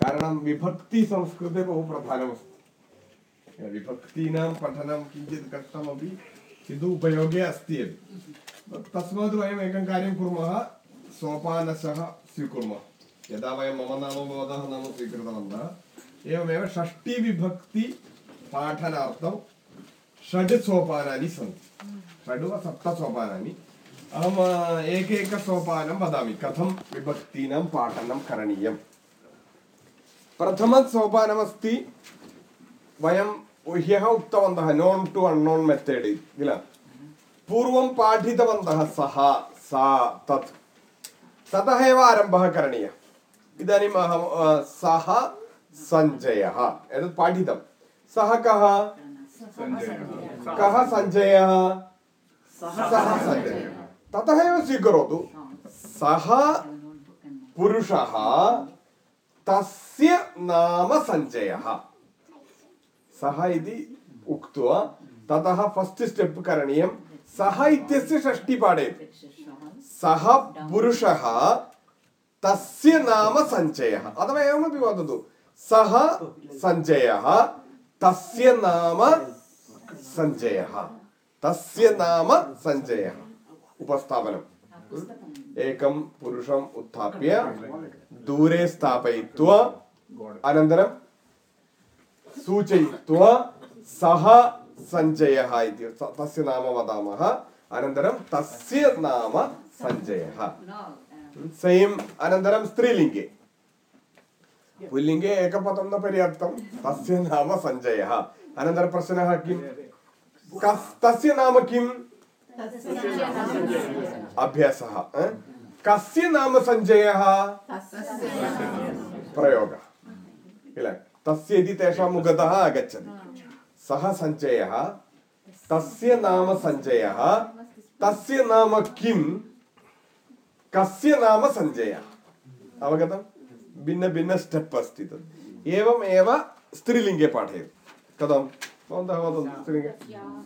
कारणं विभक्ति संस्कृते बहु प्रधानमस्ति विभक्तीनां पठनं किञ्चित् कष्टमपि किन्तु उपयोगे अस्ति एव तस्मात् वयम् एकं कार्यं कुर्मः सोपानशः स्वीकुर्मः यदा वयं मम नाम भवतः नाम स्वीकृतवन्तः एवमेव षष्टिविभक्ति पाठनार्थं षड् सोपानानि सन्ति षड् वा सप्त सोपानानि अहम् एकैकसोपानं वदामि कथं विभक्तीनां पाठनं करणीयम् प्रथमसोपानमस्ति वयं ह्यः उक्तवन्तः नोन् टु अण्नोन् मेथड् किल पूर्वं पाठितवन्तः सः सा तत् ततः एव आरम्भः करणीयः इदानीम् अहं सः सञ्जयः एतत् पाठितं सः कः कः सञ्जयः सः सञ्जयः ततः एव स्वीकरोतु सः पुरुषः तस्य नाम सञ्जयः सः इति उक्त्वा ततः फस्ट् स्टेप् करणीयं। सः इत्यस्य षष्टि पाठयतु सः पुरुषः, तस्य नाम सञ्जयः अथवा एवमपि वदतु। सः सञ्जयः तस्य नाम सञ्जयः तस्य नाम सञ्जयः उपस्थापनम् एकं पुरुषम् उत्थाप्य दूरे स्थापयित्वा अनन्तरं सूचयित्वा सः सञ्जयः इति तस्य नाम वदामः। अनन्तरं तस्य नाम सञ्जयः। सेम् अनन्तरं स्त्रीलिङ्गे। पुल्लिङ्गे एकपदं न पर्याप्तं। तस्य नाम सञ्जयः। अनन्तरं प्रश्नः किं कस् तस्य नाम किम्? अभ्यासः कस्य नाम सञ्जयः प्रयोगः किल तस्य इति तेषां मुखतः आगच्छति सः सञ्जयः तस्य नाम सञ्जयः तस्य नाम किं कस्य नाम सञ्जयः अवगतं भिन्नभिन्न स्टेप् अस्ति तत् एवम् एव स्त्रीलिङ्गे पाठयतु कथं भवन्तः वदन्तु स्त्रीलिङ्गे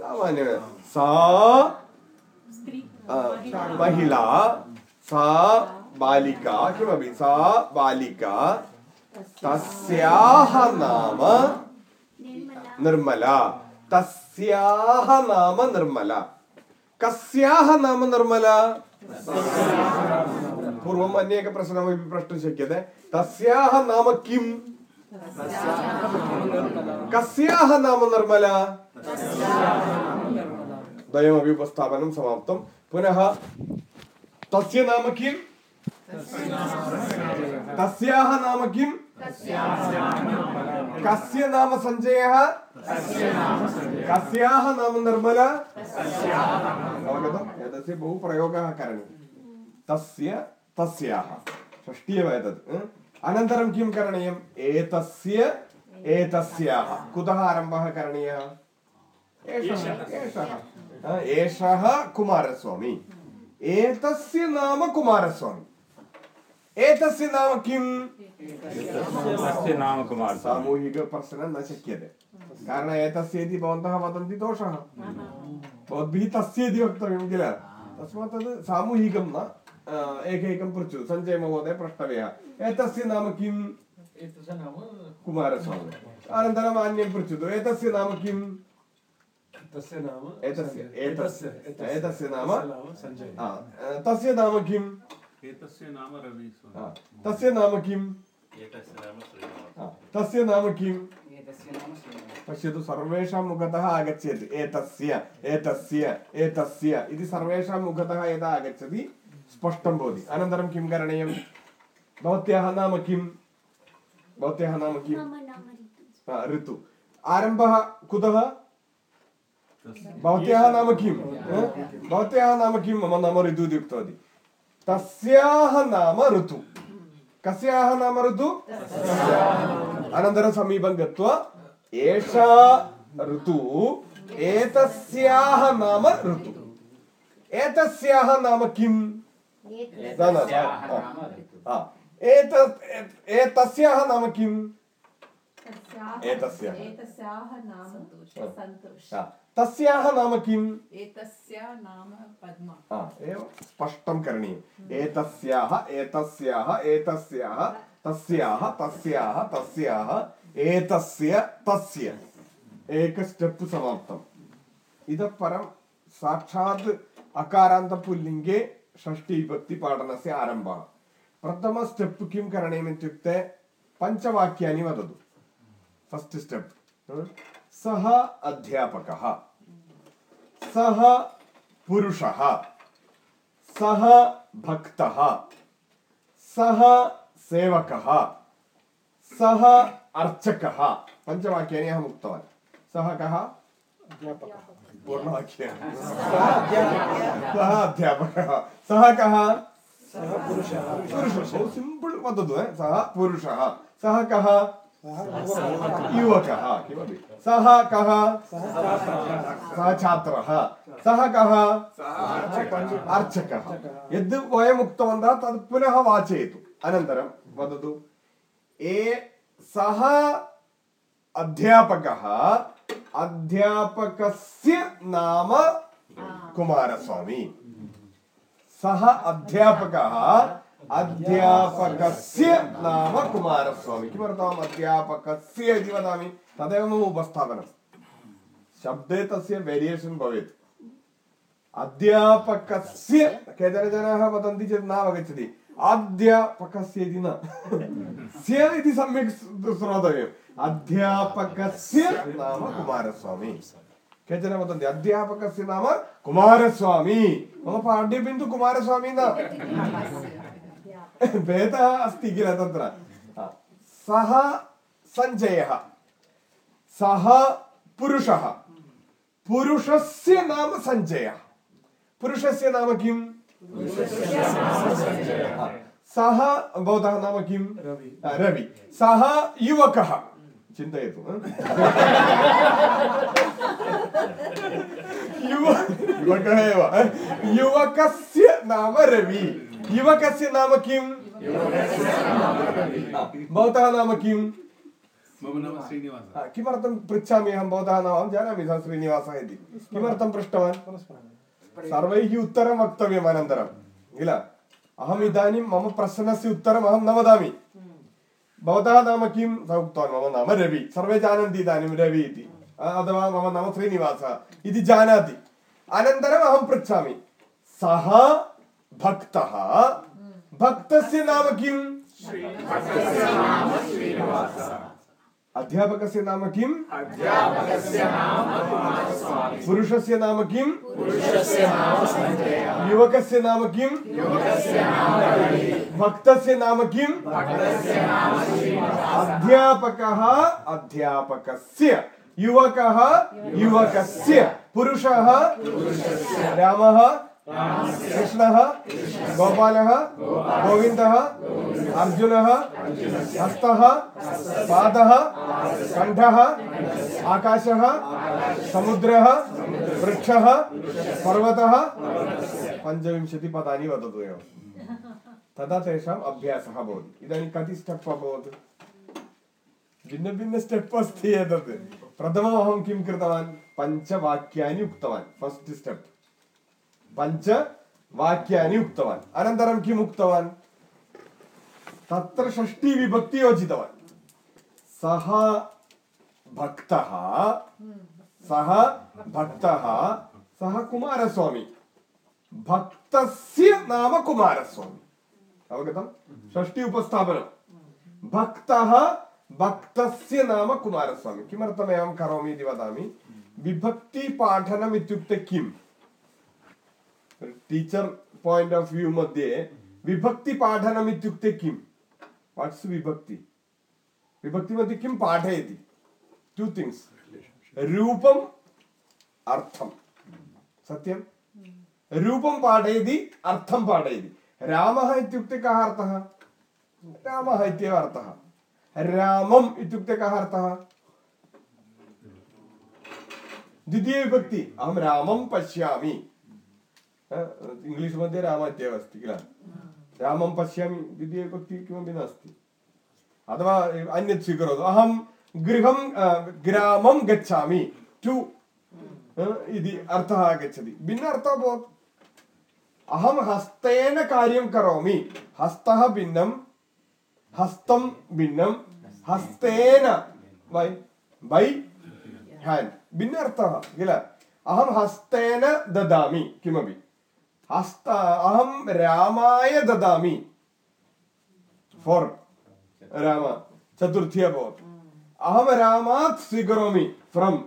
सामान्यमेव सा महिला सा बालिका किमपि सा बालिका तस्याः नाम निर्मला। तस्याः नाम निर्मला। कस्याः नाम निर्मला? पूर्वम् अन्य एकः प्रश्नमपि प्रष्टुं शक्यते। तस्याः नाम किम्? कस्याः नाम निर्मला। द्वयमपि उपस्थापनं समाप्तं। पुनः तस्य नाम किम्? तस्याः नाम किम्? कस्य नाम सञ्जयः? कस्याः नाम निर्मला? अवगतम्। एतस्य बहु प्रयोगः करणीयः। तस्य, तस्याः। षष्टि एव एतत् अनन्तरं किं करणीयम्? एतस्य, एतस्याः। कुतः आरम्भः करणीयः? एषः एषः। एषः कुमारस्वामी। एतस्य नाम कुमारस्वामी। एतस्य नाम किम्? तस्य नाम कुमार सामूहिकप्रश्नः न शक्यते। कारणम् एतस्य इति भवन्तः वदन्ति दोषः। भवद्भिः तस्य इति वक्तव्यं किल? तस्मात् तद् सामूहिकं न एकैकं पृच्छतु। सञ्जय महोदय प्रष्टव्यः। एतस्य नाम किम्? कुमारस्वामी। अनन्तरम् अन्यं पृच्छतु। एतस्य नाम किम्? तस्य नाम एतस्य एतस्य एतस्य नाम सञ्जय तस्य नाम किम्? एतस्य नाम रवि तस्य नाम किम्? तस्य नाम किम्? पश्यतु सर्वेषां मुखतः आगच्छति। एतस्य एतस्य एतस्य इति सर्वेषां मुखतः यदा आगच्छति स्पष्टं भवति। अनन्तरं किं करणीयं? भवत्याः नाम किं भवत्याः नाम किं ऋतु। आरम्भः कुतः? भवत्याः नाम किं भवत्याः नाम किं मम नाम ऋतु इति उक्तवती तस्याः नाम ऋतु। कस्याः नाम ऋतु? अनन्तरं समीपं गत्वा एषा ऋतुः एतस्याः नाम ऋतु। एतस्याः नाम किम्? न न हा। एतत् एतस्याः नाम किम्? एतस्याः। तस्याः नाम किम्? एतस्य नाम पद्मा। एवं स्पष्टं करणीयम्। एतस्याः एतस्याः एतस्याः तस्याः तस्याः तस्याः एतस्य तस्य। एक स्टेप् समाप्तम्। इतः परं साक्षात् अकारान्तपुल्लिङ्गे षष्टिविभक्तिपाठनस्य आरम्भः। प्रथम स्टेप् किं करणीयम् इत्युक्ते पञ्चवाक्यानि वदतु। फस्ट् स्टेप् सः अध्यापकः। सः पुरुषः। सः भक्तः। सः सेवकः। सः अर्चकः। पञ्चवाक्यानि अहम् उक्तवान्। सः कः? पूर्णवाक्यं सः अध्यापकः। सः कः? पुरुषः। सिम्पल् वदतु? सः पुरुषः। सः कः? युवकः किमपि। सः कः? सः छात्रः। सः कः? अर्चकः। यद् वयम् उक्तवन्तः तद् पुनः वाचयतु। अनन्तरं वदतु। ए सः अध्यापकः अध्यापकस्य नाम कुमारस्वामी। सः अध्यापकः अध्यापकस्य नाम कुमारस्वामी। किमर्थम् अध्यापकस्य इति वदामि? तदेव मम उपस्थापनं। शब्दे तस्य वेरियेशन् भवेत्। अध्यापकस्य केचन जनाः वदन्ति चेत् न अवगच्छति। अध्यापकस्य इति न। स्य इति सम्यक् श्रोतव्यम्। अध्यापकस्य नाम कुमारस्वामी। केचन वदन्ति, अध्यापकस्य नाम कुमारस्वामी। मम पाठ्यबिन्दु कुमारस्वामी न। भेदः अस्ति किल तत्र? सः सञ्जयः सः पुरुषः। पुरुषस्य नाम सञ्जयः पुरुषस्य नाम किम्? सः भवतः नाम किं रवि। सः युवकः। चिन्तयतु युव युवकः एव। युवकस्य नाम रवि। युवकस्य नाम किं भवतः नाम किं मम नाम श्रीनिवासः। किमर्थं पृच्छामि अहं भवतः नाम? अहं जानामि सः श्रीनिवासः इति। किमर्थं पृष्टवान्? सर्वैः उत्तरं वक्तव्यम् अनन्तरं। किल? अहम् इदानीं मम प्रश्नस्य उत्तरम् अहं न वदामि। भवतः नाम किं सः उक्तवान् मम नाम रवि। सर्वे जानन्ति इदानीं रवि इति। अथवा मम नाम श्रीनिवासः इति जानाति। अनन्तरम् अहं पृच्छामि। सः भक्तः। भक्तस्य नाम किम्? अध्यापकस्य नाम किम्? पुरुषस्य नाम किम्? युवकस्य नाम किम्? भक्तस्य नाम किम्? अध्यापकः अध्यापकस्य। युवकः युवकस्य। पुरुषः रामः कृष्णः, गोपालः, गोविन्दः, अर्जुनः, हस्तः, पादः, कण्ठः, आकाशः, समुद्रः, वृक्षः, पर्वतः। पञ्चविंशतिपदानि वदतु एव। तदा तेषाम् अभ्यासः भवति। इदानीं कति स्टेप् अभवत्? भिन्नभिन्न स्टेप् अस्ति एतत्। प्रथमम् अहं किं कृतवान्? पञ्चवाक्यानि उक्तवान्। फस्ट् स्टेप् पञ्च वाक्यानि उक्तवान् अनन्तरं किम् उक्तवान् तत्र षष्टिविभक्ति योजितवान् सः भक्तः सः भक्तः सः कुमारस्वामी भक्तस्य नाम कुमारस्वामी अवगतं षष्टि उपस्थापनं भक्तः भक्तस्य नाम कुमारस्वामी किमर्थम् एवं करोमि इति वदामि विभक्तिपाठनम् इत्युक्ते किम् टीचर् पायिण्ट् आफ् व्यू मध्ये विभक्तिपाठनम् इत्युक्ते किम्? वाट्स् विभक्ति? विभक्ति मध्ये किं पाठयति? टु थिङ्ग्स् रूपम् अर्थं सत्यं? रूपं पाठयति अर्थं पाठयति. रामः इत्युक्ते कः अर्थः? रामः इत्येव अर्थः. रामम् इत्युक्ते कः अर्थः? द्वितीयविभक्ति अहं रामं पश्यामि. इङ्ग्लिश् मध्ये राम इत्येव अस्ति किल? रामं पश्यामि द्वितीयविभक्ति किमपि नास्ति। अथवा अन्यत् स्वीकरोतु। अहं गृहं ग्रामं गच्छामि। टु इति अर्थः आगच्छति। भिन्न अर्थः भवति अहं हस्तेन कार्यं करोमि। हस्तः भिन्नं, हस्तं भिन्नं, हस्तेन वै बै हेण्ड् भिन्न अर्थः किल? अहं हस्तेन ददामि, किमपि। हस्त अहं रामाय ददामि फोर् राम चतुर्थी अभवत् अहं रामात् स्वीकरोमि फ्रम्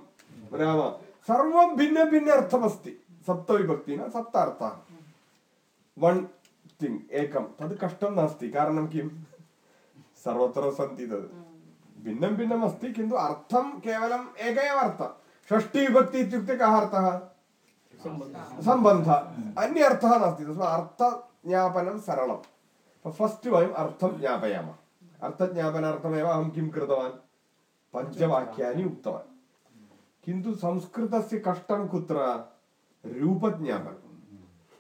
राम सर्वं भिन्न भिन्न अर्थमस्ति सप्तविभक्ति न सप्त अर्थः वन् थिङ्ग् एकं तद् कष्टं नास्ति कारणं किं सर्वत्र सन्ति तद् भिन्नं भिन्नम् अस्ति किन्तु अर्थं केवलम् एक एव अर्थः षष्टिविभक्ति इत्युक्ते कः अर्थः सम्बन्धः अन्य अर्थः नास्ति तस्मात् अर्थज्ञापनं सरलं फस्ट् वयम् अर्थं ज्ञापयामः अर्थज्ञापनार्थमेव अहं किं कृतवान् पञ्चवाक्यानि उक्तवान् किन्तु संस्कृतस्य कष्टं कुत्र रूपज्ञापनं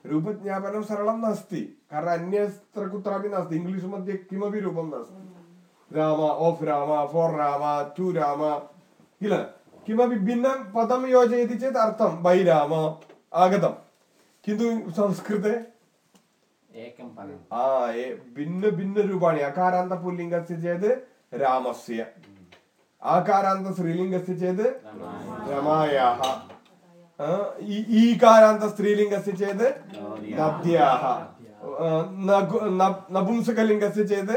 रूपज्ञापनं सरलं नास्ति कारणम् अन्यत्र कुत्रापि नास्ति इङ्ग्लिश् मध्ये किमपि रूपं नास्ति Rama of Rama for Rama to Rama किल किमपि भिन्नं पदं योजयति चेत् अर्थं बै राम आगतं किन्तु संस्कृते एकं पदम् आ ए भिन्न भिन्न रूपाणि अकारान्तपुल्लिङ्गस्य चेत् रामस्य आकारान्त स्त्रीलिङ्गस्य चेत् रमायाः आ, इ- ईकारान्त स्त्रीलिङ्गस्य चेत् नद्याः आ, नगु- न- नपुंसकलिङ्गस्य चेत्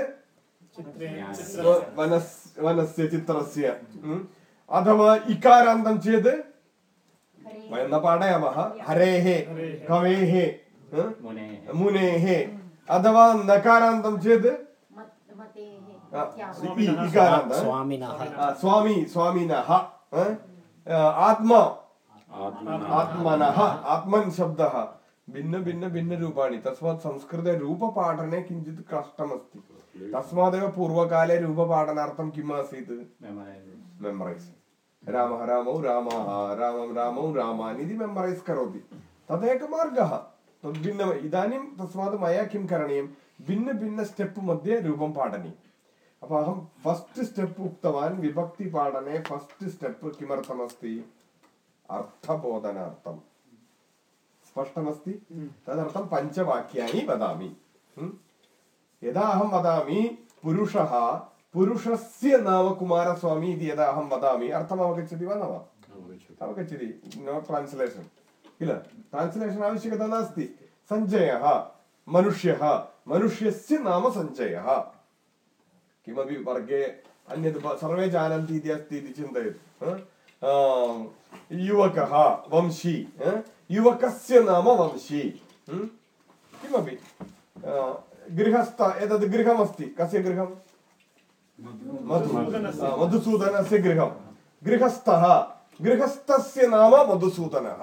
वनस् वनस्य चित्रस्य हम्म? अथवा इकारान्तं चेत् वयं न पाठयामः हरेः। कवेः? मुनेः। अथवा नकारान्तं चेत्? स्वामी स्वामिनः। आत्मा। आत्मनः। आत्मन्। शब्दः। भिन्न भिन्न भिन्न रूपाणि। तस्मात् संस्कृते रूपपाठने किञ्चित् कष्टमस्ति। तस्मादेव पूर्वकाले रूपपाठनार्थं किम् आसीत्? मेमरैस् रामः रामौ रामाः रामं रामौ रामान् इति मेमरैस् करोति। तदेकः मार्गः। तद् इदानीं तस्मात् मया किं करणीयं? भिन्न स्टेप् मध्ये रूपं पाठनीयम्। अप अहं फस्ट् स्टेप् उक्तवान् विभक्तिपाठने फस्ट् स्टेप् किमर्थमस्ति? अर्थबोधनार्थं। स्पष्टमस्ति? तदर्थं पञ्चवाक्यानि वदामि। hm? यदा अहं वदामि पुरुषः पुरुषस्य नाम कुमारस्वामी इति यदा अहं वदामि अर्थम् अवगच्छति वा न वा? अवगच्छति। नो ट्रान्स्लेशन् किल? ट्रान्स्लेशन् आवश्यकता नास्ति। सञ्जयः मनुष्यः मनुष्यस्य नाम सञ्जयः किमपि वर्गे अन्यत् सर्वे जानन्ति इति अस्ति इति चिन्तयतु। युवकः वंशी? युवकस्य नाम वंशी? किमपि। गृहस्थ एतद् गृहमस्ति। कस्य गृहं मधुसूदनस्य गृहं गृहस्थः। गृहस्थस्य नाम मधुसूदनः।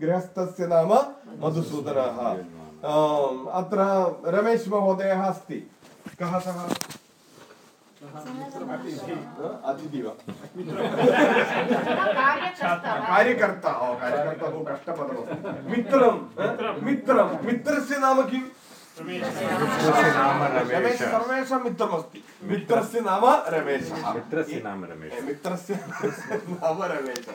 गृहस्थस्य नाम मधुसूदनः। अत्र रमेश महोदयः अस्ति। कः सः? कार्यकर्ता। कार्यकर्ता बहु कष्टपदमस्ति। मित्रं मित्रं मित्रस्य नाम किम्? सर्वेषां मित्रमस्ति मित्रस्य नाम रमेशः मित्रस्य नाम रमेश ए, मित्रस्य नाम रमेश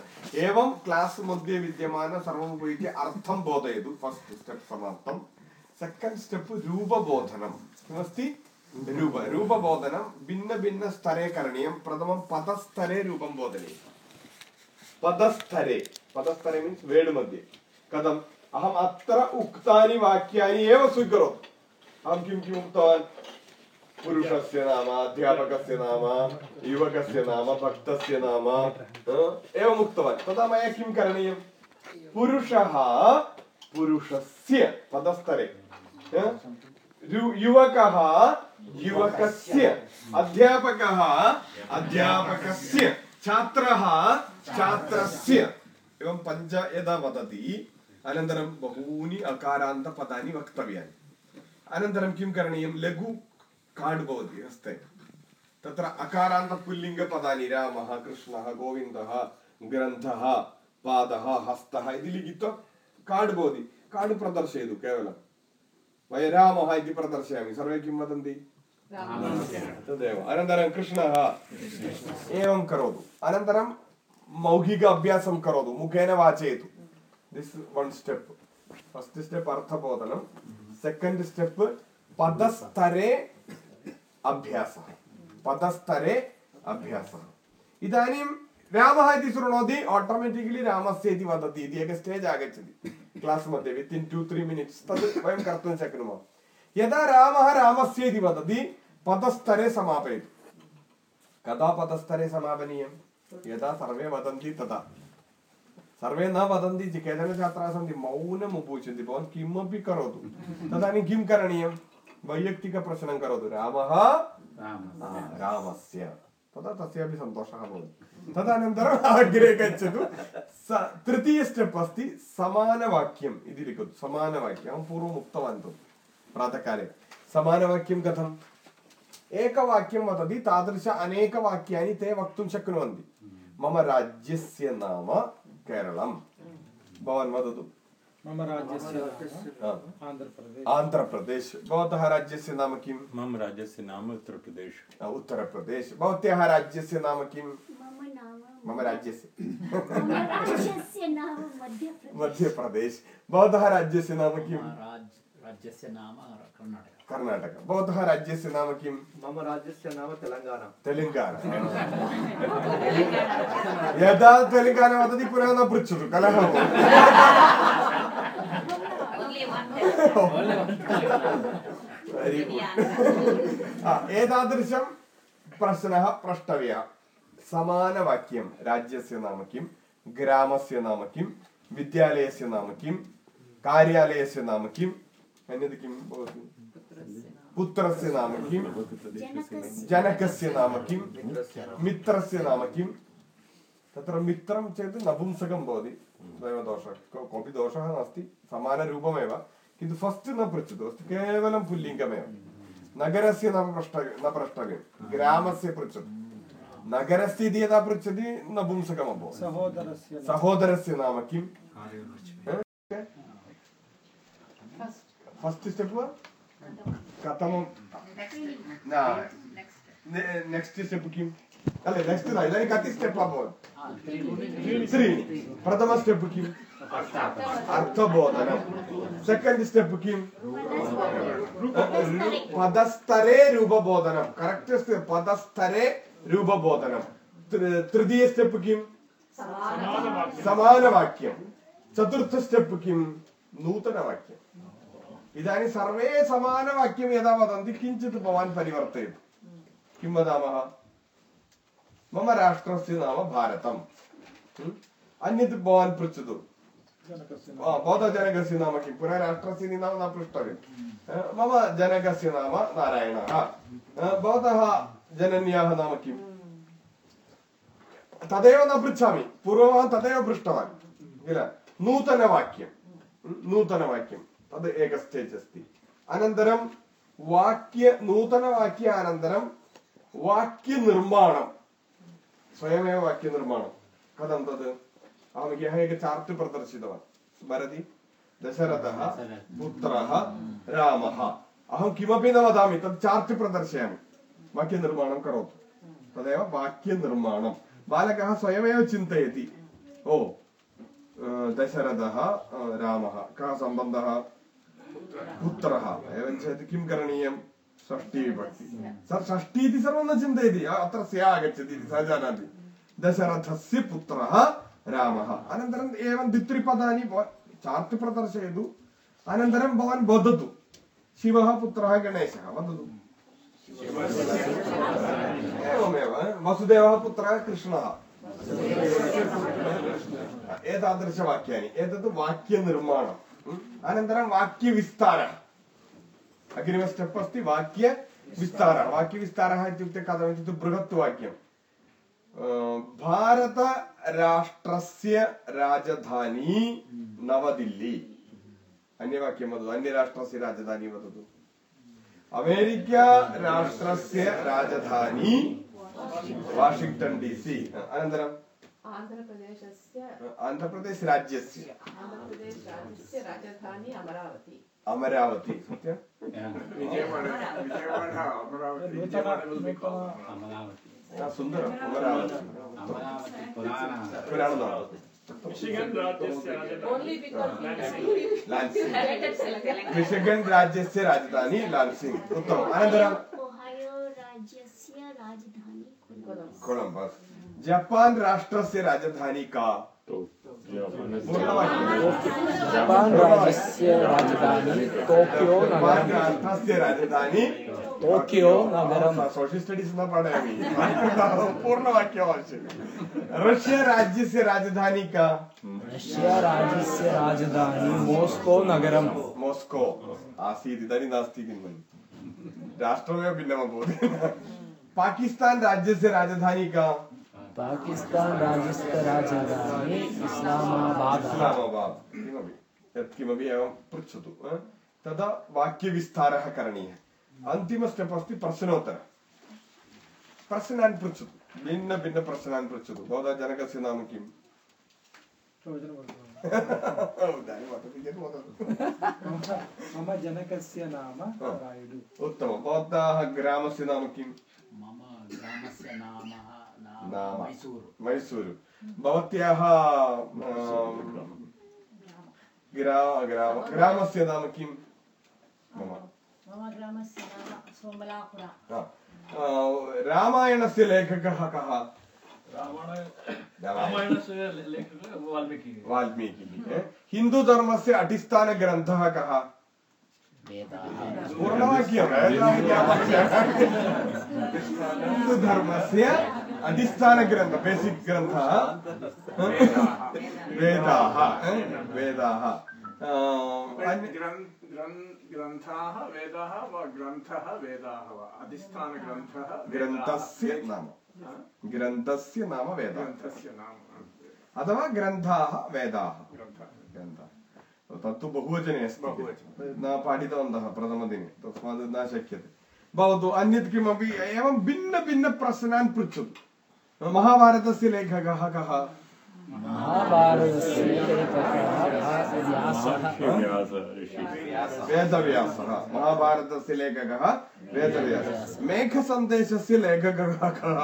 एवं क्लास् मध्ये विद्यमान सर्वम् उपयुज्य अर्थं बोधयतु फस्ट् स्टेप् समाप्तं सेकेण्ड् स्टेप् रूपबोधनं किमस्ति रूप रूपबोधनं भिन्नभिन्नस्तरे करणीयं प्रथमं पदस्तरे रूपं बोधनीयं पदस्तरे पदस्तरे मीन्स् वेड् मध्ये कथम् अहम् अत्र उक्तानि वाक्यानि एव स्वीकरोतु अहं किं किम् उक्तवान् पुरुषस्य नाम अध्यापकस्य नाम युवकस्य नाम भक्तस्य नाम एवम् उक्तवान् तदा मया किं करणीयं पुरुषः पुरुषस्य पदस्तरे युवकः युवकस्य अध्यापकः अध्यापकस्य छात्रः छात्रस्य एवं पञ्च यदा वदति अनन्तरं बहूनि अकारान्तपदानि वक्तव्यानि अनन्तरं किं करणीयं? लघु कार्ड् भवति, हस्ते। तत्र अकारान्तपुल्लिङ्गपदानि, रामः, कृष्णः, गोविन्दः, ग्रन्थः, पादः, हस्तः इति लिखित्वा कार्ड् भवति। कार्ड् प्रदर्शयतु केवलं। वयं रामः इति प्रदर्शयामि। सर्वे किं वदन्ति? तदेव। अनन्तरं कृष्णः। एवं करोतु। अनन्तरं मौखिक अभ्यासं करोतु। मुखेन वाचयतु। This one step first step अर्थबोधनं। Second step पदस्तरे अभ्यासः पदस्तरे अभ्यासः इदानीं रामः इति शृणोति आटोमेटिकलि रामस्य इति वदति इति एकः स्टेज् आगच्छति क्लास् मध्ये वितिन् टु त्री मिनिट्स् तद् वयं कर्तुं शक्नुमः यदा रामः रामस्य इति वदति पदस्तरे समापयतु कदा पदस्तरे समापनीयं यदा सर्वे वदन्ति तदा सर्वे न वदन्ति चेत् केचन छात्राः सन्ति मौनम् उपविशन्ति भवान् किमपि करोतु तदानीं किं करणीयं वैयक्तिकप्रश्नं करोतु रामः राम आ, रामस्य तदा तस्यापि सन्तोषः भवति तदनन्तरम् अग्रे गच्छतु स तृतीय स्टेप् अस्ति समानवाक्यम् इति लिखतु समानवाक्यम् अहं पूर्वम् उक्तवान् तु प्रातःकाले समानवाक्यं कथम् एकवाक्यं वदति तादृश अनेकवाक्यानि ते वक्तुं शक्नुवन्ति मम राज्यस्य नाम केरळं भवान् वदतु मम राज्यस्य आन्ध्रप्रदेश आन्ध्रप्रदेश भवतः राज्यस्य नाम किं मम राज्यस्य नाम उत्तरप्रदेश उत्तरप्रदेश भवत्याः राज्यस्य नाम किं मम राज्यस्य राज्यस्य नाम मध्यप्रदेश मध्यप्रदेश भवतः राज्यस्य नाम किं राज्यस्य नाम कर्णाटक कर्णाटक भवतः राज्यस्य नाम किं मम राज्यस्य नाम तेलङ्गाना तेलङ्गाना यदा तेलङ्गाना वदति पुनः न पृच्छतु कलहः भवति Only one Very good. आ, एतादृशं प्रश्नः प्रष्टव्यः समानवाक्यं राज्यस्य नाम किं ग्रामस्य नाम किं विद्यालयस्य नाम किं कार्यालयस्य नाम किम् अन्यत् किं भवति पुत्रस्य नाम किं जनकस्य जनकस्य नाम किं मित्रस्य नाम किं तत्र मित्रं चेत् नपुंसकं भवति तदेव दोषः को- कोऽपि दोषः नास्ति समानरूपमेव किन्तु फस्ट् न पृच्छतु अस्ति केवलं पुल्लिङ्गमेव नगरस्य न प्रष्ट न प्रष्टव्यं ग्रामस्य पृच्छतु नगरस्य इति यदा पृच्छति नपुंसकम् अभवत् सहोदरस्य नाम सहोदरस्य नाम किं First, फस्ट् स्टेप् वा कथं नेक्स्ट् स्टेप् किम् अले नेक्स्ट् न इदानीं कति स्टेप् अभवत् त्रीणि प्रथम स्टेप् किम् अर्थबोधनं सेकेण्ड् स्टेप् किम् पदस्तरे रूपबोधनं करेक्ट् पदस्तरे रूपबोधनं तृ- तृतीय स्टेप् किम् समानवाक्यं चतुर्थ स्टेप् किं नूतनवाक्यम् इदानीं सर्वे समानवाक्यं यदा वदन्ति किञ्चित् भवान् परिवर्तयतु किं वदामः मम राष्ट्रस्य नाम भारतम् hm? अन्यत् भवान् पृच्छतु जनकस्य आ, भवतः जनकस्य नाम किं पुनः राष्ट्रस्य इति नाम न पृष्टव्यं अ, मम जनकस्य नाम नारायणः अ, भवतः जनन्याः नाम किम् तदेव न पृच्छामि पूर्वम् अहं तदेव पृष्टवान् किल नूतनवाक्यं hm? नूतनवाक्यं तद् एक स्टेज् अस्ति अनन्तरं वाक्य नूतनवाक्यानन्तरं वाक्यनिर्माणं स्वयमेव वाक्यनिर्माणं कथं तद् अहं ह्यः एकं चार्ट् प्रदर्शितवान् स्मरति दशरथः पुत्रः रामः अहं किमपि न वदामि तत् चार्ट् प्रदर्शयामि वाक्यनिर्माणं करोतु तदेव वाक्यनिर्माणं बालकः स्वयमेव चिन्तयति ओ अ, दशरथः अ, रामः कः सम्बन्धः पुत्रः। एवं चेत् किं करणीयं? षष्टिविभक्ति सः षष्टि इति सर्वं न चिन्तयति। अत्र स्या आगच्छति इति सः जानाति। दशरथस्य पुत्रः रामः। अनन्तरम् एवं द्वित्रिपदानि चार्ट् प्रदर्शयतु। अनन्तरं भवान् वदतु। शिवः पुत्रः गणेशः। वदतु। एवमेव। वसुदेवः पुत्रः कृष्णः। एतादृशवाक्यानि। एतत् वाक्यनिर्माणम्। म्? अनन्तरं वाक्यविस्तारः। अग्रिम स्टेप् अस्ति वाक्यविस्तारः वाक्यविस्तारः इत्युक्ते कथम्? इत्युक्ते बृहत् वाक्यं भारतराष्ट्रस्य राजधानी नवदिल्ली। अन्यवाक्यं वदतु। अन्यराष्ट्रस्य राजधानी वदतु। अमेरिका राष्ट्रस्य राजधानी वाशिङ्ग्टन् डि सि। अनन्तरम् आन्ध्रप्रदेशस्य आन्ध्रप्रदेश राज्यस्य। आन्ध्रप्रदेश राज्यस्य राजधानी अमरावती। अमरावती सत्यं. सुन्दरम् अमरावती. मिशिगन् राज्यस्य राजधानी। लान्सिङ्ग् उत्तमम् राजधानी कोलम्बस्। जपान् राष्ट्रस्य राजधानी का पूर्णवाक्यं जपान् राज्यस्य राजधानी टोकियो जपान् राष्ट्रस्य राजधानी टोकियो नगरम् सोशल स्टडीस् न पाठयामि पूर्णवाक्यम् आवश्यकं रष्या राज्यस्य राजधानी का रष्या राज्यस्य राजधानी मोस्को नगरम्। मोस्को। आसीत् इदानीं नास्ति किन्तु राष्ट्रमेव भिन्नमभूत् पाकिस्तान् राज्यस्य राजधानी का पाकिस्तान् राज्यस्य राजधानी इस्लामाबादः। इस्लामाबाद्। किमपि यत्किमपि एवं पृच्छतु? तदा वाक्यविस्तारः करणीयः। अन्तिम स्टेप् अस्ति प्रश्नोत्तरः। प्रश्नान् पृच्छतु। भिन्नभिन्नप्रश्नान् पृच्छतु। भवतः जनकस्य नाम किम्? मम जनकस्य नाम रायुडु। उत्तमं। भवतः ग्रामस्य नाम किम्? मम ग्रामस्य नाम नाम। मैसूरु। मैसूरु। भवत्याः ग्रा ग्राम। ग्रामस्य नाम किम् मम। मम ग्रामस्य नाम सोमलापुरा। आ, रामायणस्य लेखकः कः? वाल्मीकिः। वाल्मीकिः हिन्दुधर्मस्य अटिस्थानग्रन्थः कः? पूर्णवाक्यं हिन्दुधर्मस्य अटिस्थानग्रन्थः बेसिक् ग्रन्थः वेदाः? वेदाः। ग्रन्थाः वेदाः वा ग्रन्थः वेदाः वा? अधिष्ठानग्रन्थः ग्रन्थस्य नाम। ग्रन्थस्य नाम वेदः। ग्रन्थस्य नाम। अथवा ग्रन्थाः वेदाः। ग्रन्थः। ग्रन्थः। तत्तु बहुवचने अस्ति। न पाठितवन्तः प्रथमदिने। तस्मात् न शक्यते। भवतु अन्यत् किमपि एवं भिन्नभिन्नप्रश्नान् पृच्छतु। महाभारतस्य लेखकः कः? महाभारतस्य लेखकः व्यासः वेदव्यासः महाभारतस्य लेखकः वेदव्यासः। मेघसन्देशस्य लेखकः कः?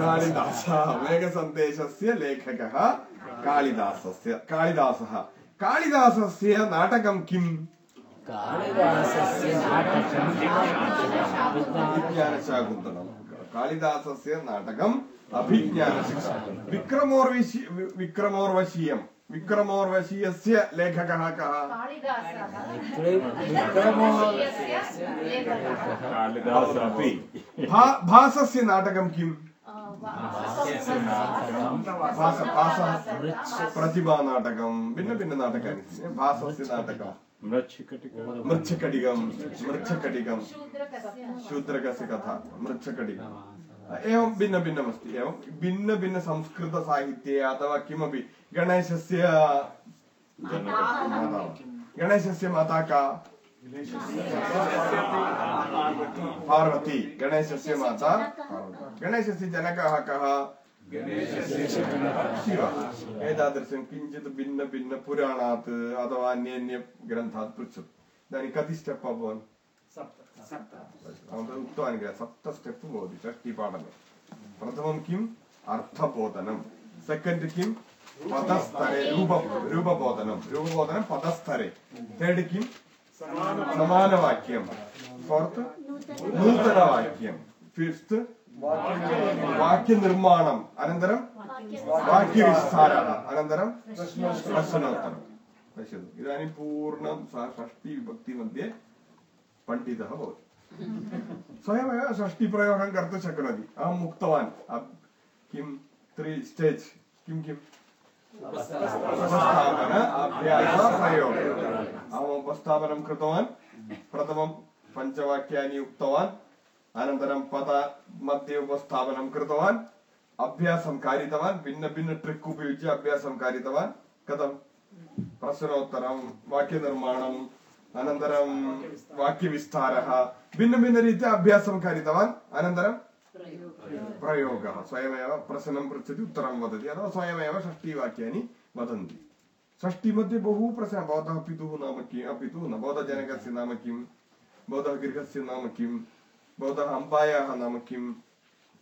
कालिदासः। मेघसन्देशस्य लेखकः कालिदासस्य कालिदासः। कालिदासस्य नाटकं किम्? अभिज्ञानशाकुन्तलं कालिदासस्य नाटकम् अभिज्ञानशाकुन्तलं विक्रमोर्वशी विक्रमोर्वशीयं विक्रमोर्वशीयस्य लेखकः कः? भासस्य नाटकं किम्? भास प्रतिभानाटकं भिन्नभिन्ननाटकानि। भासस्य नाटकं मृच्छकटिका। मृच्छकटिकं मृच्छकटिकं। शूद्रकस्य कथा मृच्छकटिकम् एवं अथवा किमपि गणेशस्य गणेशस्य माता का? पार्वती, गणेशस्य माता। गणेशस्य जनकः कः? एतादृशं किञ्चित् भिन्नभिन्नपुराणात् अथवा अन्य अन्य ग्रन्थात् पृच्छतु इदानीं कति स्टेप् अभवन् अहं उक्तवान् किल सप्त स्टेप् भवति षष्टिपाठने प्रथमं किम् अर्थबोधनं सेकेण्ड् किं पदस्तरे रूप रूपबोधनं रूपबोधनं पदस्तरे थर्ड् किं समानवाक्यं फोर्त् नूतनवाक्यं फिफ्त् वाक्यनिर्माणम् अनन्तरं वाक्यविस्तारः अनन्तरं प्रश्नोत्तरं पश्यतु इदानीं पूर्णं सा षष्टिविभक्तिमध्ये पण्डितः भवति स्वयमेव षष्टिप्रयोगं कर्तुं शक्नोति अहम् उक्तवान् अब्- किं त्री स्टेज् किं किम् उपस्थापन अभ्यास प्रयोगः अहम् उपस्थापनं कृतवान् प्रथमं पञ्चवाक्यानि उक्तवान् अनन्तरं पद मध्ये उपस्थापनं कृतवान्, अभ्यासं कारितवान् भिन्नभिन्न ट्रिक् उपयुज्य अभ्यासं कारितवान्। कथं? प्रश्नोत्तरं, वाक्यनिर्माणम्, अनन्तरं वाक्यविस्तारः भिन्नभिन्नरीत्या अभ्यासं कारितवान्। अनन्तरं प्रयोगः। स्वयमेव प्रश्नं पृच्छति, उत्तरं वदति, अथवा स्वयमेव षष्टिवाक्यानि वदन्ति। षष्टिमध्ये बहु प्रश्नः भवतः पितुः नाम किं पितुः न भवतः जनकस्य नाम किं भवतः गृहस्य नाम किं भवतः अम्बायाः नाम किं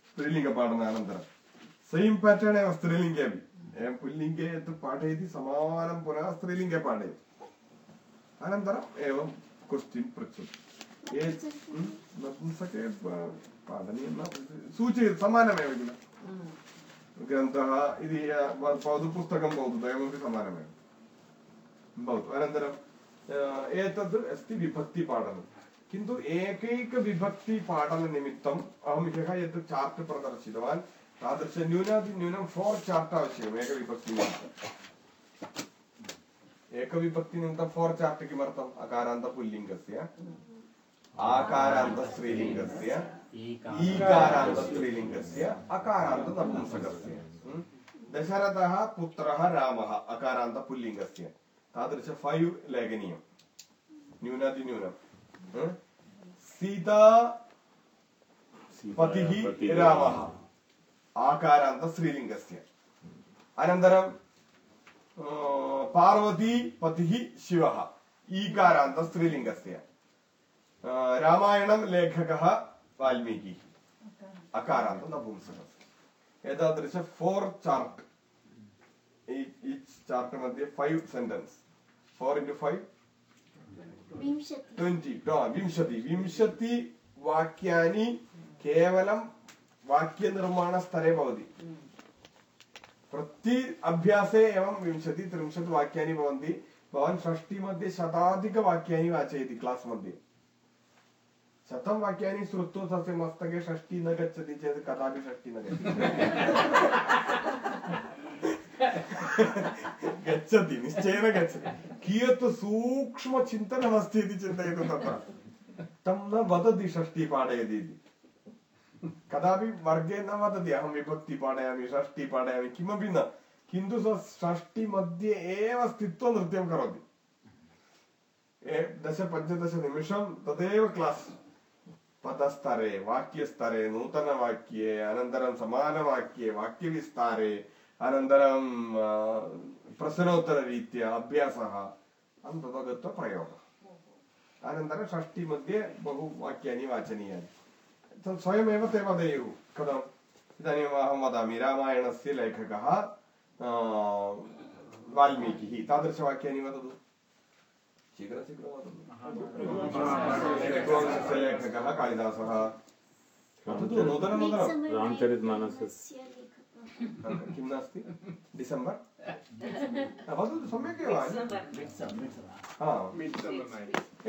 स्त्रीलिङ्गपाठनानन्तरं सेम् पेटर्न् एव स्त्रीलिङ्गे अपि एवं पुल्लिङ्गे यत् पाठयति समानं पुनः स्त्रीलिङ्गे पाठयति अनन्तरम् एवं क्वश्चिन् पृच्छतु ये हं? नपुंसके प- पाठनीयं न सूचयतु समानमेव किल ग्रन्थः इति अ, भवतु पुस्तकं भवतु द्वयमपि समानमेव भवतु अनन्तरं अ, एतद् अस्ति विभक्तिपाठनं किन्तु एकैकविभक्तिपाठननिमित्तम् अहं ह्यः यत् चार्ट् प्रदर्शितवान्, तादृश न्यूनातिन्यूनं फोर् चार्ट् आवश्यकम् एकविभक्तिनिमित्तम्। एकविभक्तिनिमित्तं फोर् चार्ट् किमर्थम्? अकारान्तपुल्लिङ्गस्य। आकारान्तस्त्रीलिङ्गस्य। ईकारान्तस्त्रीलिङ्गस्य। अकारान्तनपुंसकस्य हं? दशरथः पुत्रः रामः, अकारान्तपुल्लिङ्गस्य। तादृश फैव् लेखनीयं न्यूनातिन्यूनं हं? सीता पतिः रामः आकारान्तस्त्रीलिङ्गस्य अनन्तरं अ, पार्वती पतिः शिवः ईकारान्तस्त्रीलिङ्गस्य अ, रामायणं लेखकः वाल्मीकिः अकारान्त नपुंसकस्य एतादृश फोर् चार्ट् each चार्ट् मध्ये five sentence four into five विंशति ट्वेण्टि विंशति। विंशति वाक्यानि केवलं वाक्यनिर्माणस्तरे भवति। प्रति अभ्यासे एवं विंशति त्रिंशत् वाक्यानि भवन्ति। भवान् षष्टिमध्ये शताधिकवाक्यानि वाचयति क्लास् मध्ये। शतं वाक्यानि श्रुत्वा तस्य मस्तके षष्टि न गच्छति चेत् कदापि षष्टि न गच्छति। गच्छति निश्चयेन गच्छति कियत् सूक्ष्मचिन्तनमस्ति इति चिन्तयतु तत्र तं न वदति षष्टि पाठयति इति कदापि वर्गे न वदति अहं विभक्ति पाठयामि षष्टि पाठयामि किमपि न किन्तु सः षष्टि मध्ये एव स्थित्वा नृत्यं करोति ए दश पञ्चदश निमिषं तदेव क्लास् पदस्तरे वाक्यस्तरे नूतनवाक्ये अनन्तरं समानवाक्ये वाक्यविस्तारे अनन्तरं प्रश्नोत्तररीत्या अभ्यासः अन्ततो गत्वा प्रयोगः। अनन्तरं षष्टिमध्ये बहु वाक्यानि वाचनीयानि। तत् स्वयमेव ते वदेयुः कथम् इदानीम् अहं वदामि रामायणस्य लेखकः वाल्मीकिः। तादृशवाक्यानि वदतु। शीघ्रं शीघ्रं वदतु। लेखकः कालिदासः। वदतु नूतनं नूतनं। रामचरितमानसस्य किं नास्ति डिसेम्बर् हा, वदतु सम्यक् एव हा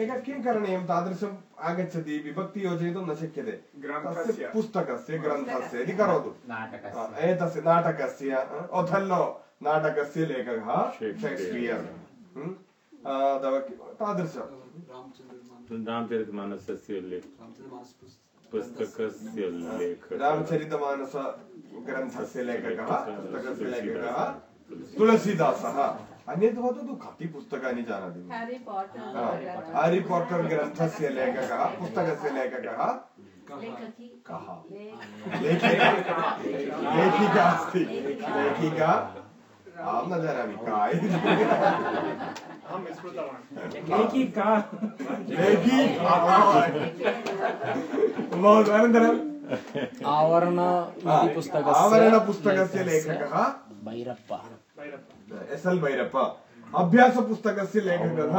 एकः किं करणीयं तादृशम् आगच्छति विभक्ति योजयितुं न शक्यते तस्य पुस्तकस्य ग्रन्थस्य इति करोतु एतस्य नाटकस्य ओथल्लो नाटकस्य लेखकः शेक्स्पियर्। हं? तादृशं रामचरितमानसस्य लेख पुस्तकस्य लेखकः रामचरितमानस ग्रन्थस्य लेखकः पुस्तकस्य लेखकः तुलसीदासः अन्यत् वदतु कति पुस्तकानि जानाति हैरी पॉटर हा, हारी पाटर् ग्रन्थस्य लेखकः पुस्तकस्य लेखकः लेखकी कः लेखिका लेखिका अस्ति लेखिका अहं न जानामि का इति अहं विस्मृतवान् लेखिका लेखि भवतु अनन्तरं आवरण पुस्तकस्य आवरणपुस्तकस्य लेखकः भैरप्पा एस् एल् भैरप्प अभ्यासपुस्तकस्य लेखकः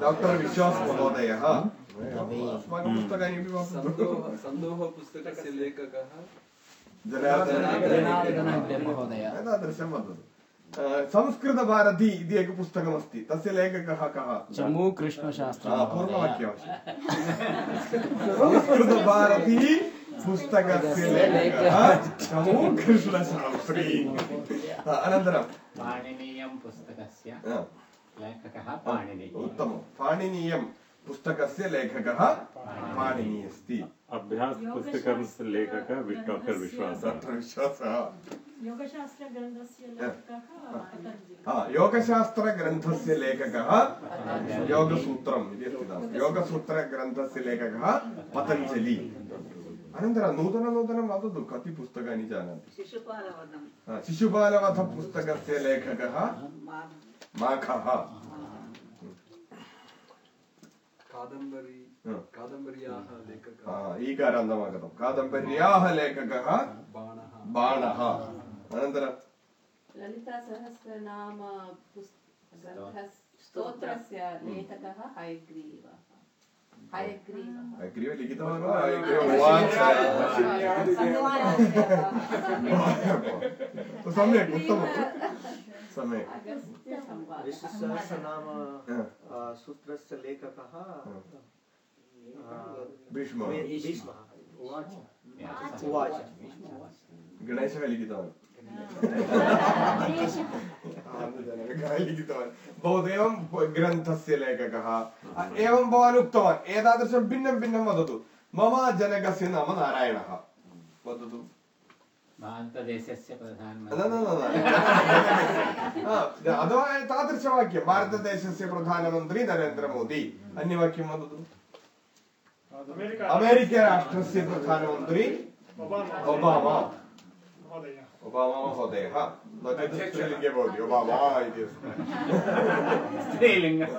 डाक्टर् विश्वास् महोदयः अस्माकं पुस्तकानि अपि सन्दोहपुस्तकस्य लेखकः जनार्दन जनार्दन महोदय एतादृशं वदतु संस्कृतभारती इति एकं पुस्तकमस्ति तस्य लेखकः कः चमू कृष्णशास्त्री हा, संस्कृतभारती पुस्तकस्य लेखकः चमू कृष्णशास्त्री अनन्तरं पाणिनीयं पुस्तकस्य लेखकः पाणिनि उत्तमं पाणिनीयं पुस्तकस्य लेखकः पाणिनी अस्ति अभ्यास पुस्तकस्य लेखकः डाक्टर् विश्वासः तत्र विश्वासः योगशास्त्रग्रन्थस्य लेखकः हा योगसूत्रम् इति अस्ति नाम योगसूत्रग्रन्थस्य लेखकः पतञ्जलि अनन्तरं नूतननूतनं वदतु कति पुस्तकानि जानाति हा, शिशुपालवधपुस्तकस्य लेखकः माखः कादम्बरी कादम्बर्याः लेखकः। ईकारान्तमागतं कादम्बर्याः लेखकः बाणः। बाणः। अनन्तरं? ललिता सहस्रनाम पुस्- ग्रन्थस्- स्तोत्रस्य लेखकः हयग्रीवः। हयग्रीवः। लिखितवान् वा? अग्रिमे सम्यक् उत्तमं सम्यक्। विश्वसहस्रनाम हा, सूत्रस्य लेखकः भीष्मः भीष्मः उवाच गणेशः लिखितवान् लिखितवान् भवतु एवं ग्रन्थस्य लेखकः एवं भवान् उक्तवान् एतादृशं भिन्नं भिन्नं वदतु मम जनकस्य नाम नारायणः वदतु भारतदेशस्य न प्रधानमन्त्री न न न अथवा तादृशवाक्यं भारतदेशस्य प्रधानमन्त्री नरेन्द्रमोदी अन्यवाक्यं वदतु अमेरिका राष्ट्रस्य प्रधानमन्त्री ओबामा ओबामा महोदयः नो चेत् स्त्रीलिङ्गे भवति ओबामा इति अस्ति स्त्रीलिङ्गम्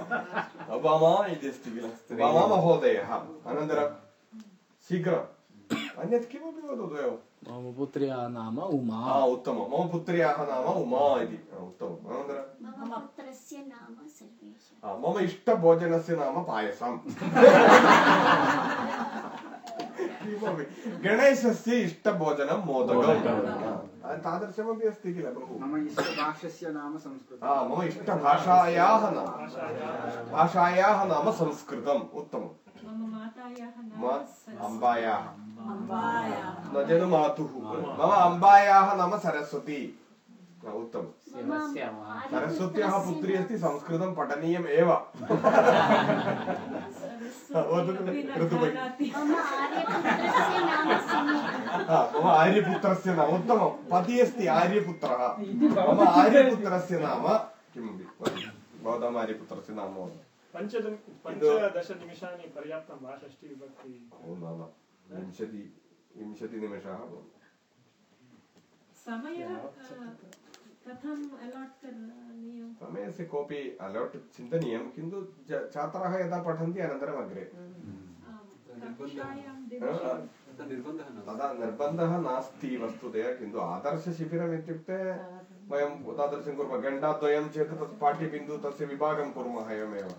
ओबामा इति अस्ति किल ओबामा महोदयः अनन्तरं शीघ्रम् अन्यत् किमपि वदतु एवं मम पुत्र्याः नाम उमा हा उत्तमं मम पुत्र्याः नाम उमा इति हा, उत्तमम् अनन्तरं मम पुत्रस्य नाम सर्वेश हा, मम इष्टभोजनस्य नाम पायसम् किमपि गणेशस्य इष्टभोजनं मोदकं हा, तादृशमपि अस्ति किल बहु मम इष्टभाषस्य नाम संस्कृतम् हा मम इष्टभाषायाः नाम भाषायाः नाम संस्कृतम् उत्तमं मम मातायाः म नाम सरस्वती। अम्बायाः अम्बायाः न चेत् मातुः मम अम्बायाः नाम सरस्वती हा, उत्तमं शिवस्य वा सरस्वत्याः पुत्री अस्ति संस्कृतं पठनीयम् एव वदतु, सरस्वती अपि न ऋतुभगिनी। जानाति। मम आर्यपुत्रस्य नाम सुनील हा, मम आर्यपुत्रस्य नाम उत्तमं पतिः अस्ति आर्यपुत्रः मम आर्यपुत्रस्य नाम किमपि वदतु। भवताम् आर्यपुत्रस्य नाम वदतु पञ्चदश पञ्चदशनिमिषानि पर्याप्तं वा षष्टिविभक्ति ओ न न विंशति विंशतिनिमेषाः भवन्ति समयः कथम् अलाट् करणीयम्? समयस्य कोऽपि अलौट् चिन्तनीयं किन्तु छात्राः यदा पठन्ति अनन्तरम् अग्रे। तदा निर्बन्धः नास्ति वस्तुतया किन्तु आदर्शशिबिरम् इत्युक्ते वयं तादृशं कुर्मः। घण्टाद्वयं चेत् तत् पाठ्यबिन्दु तस्य विभागं कुर्मः एवमेव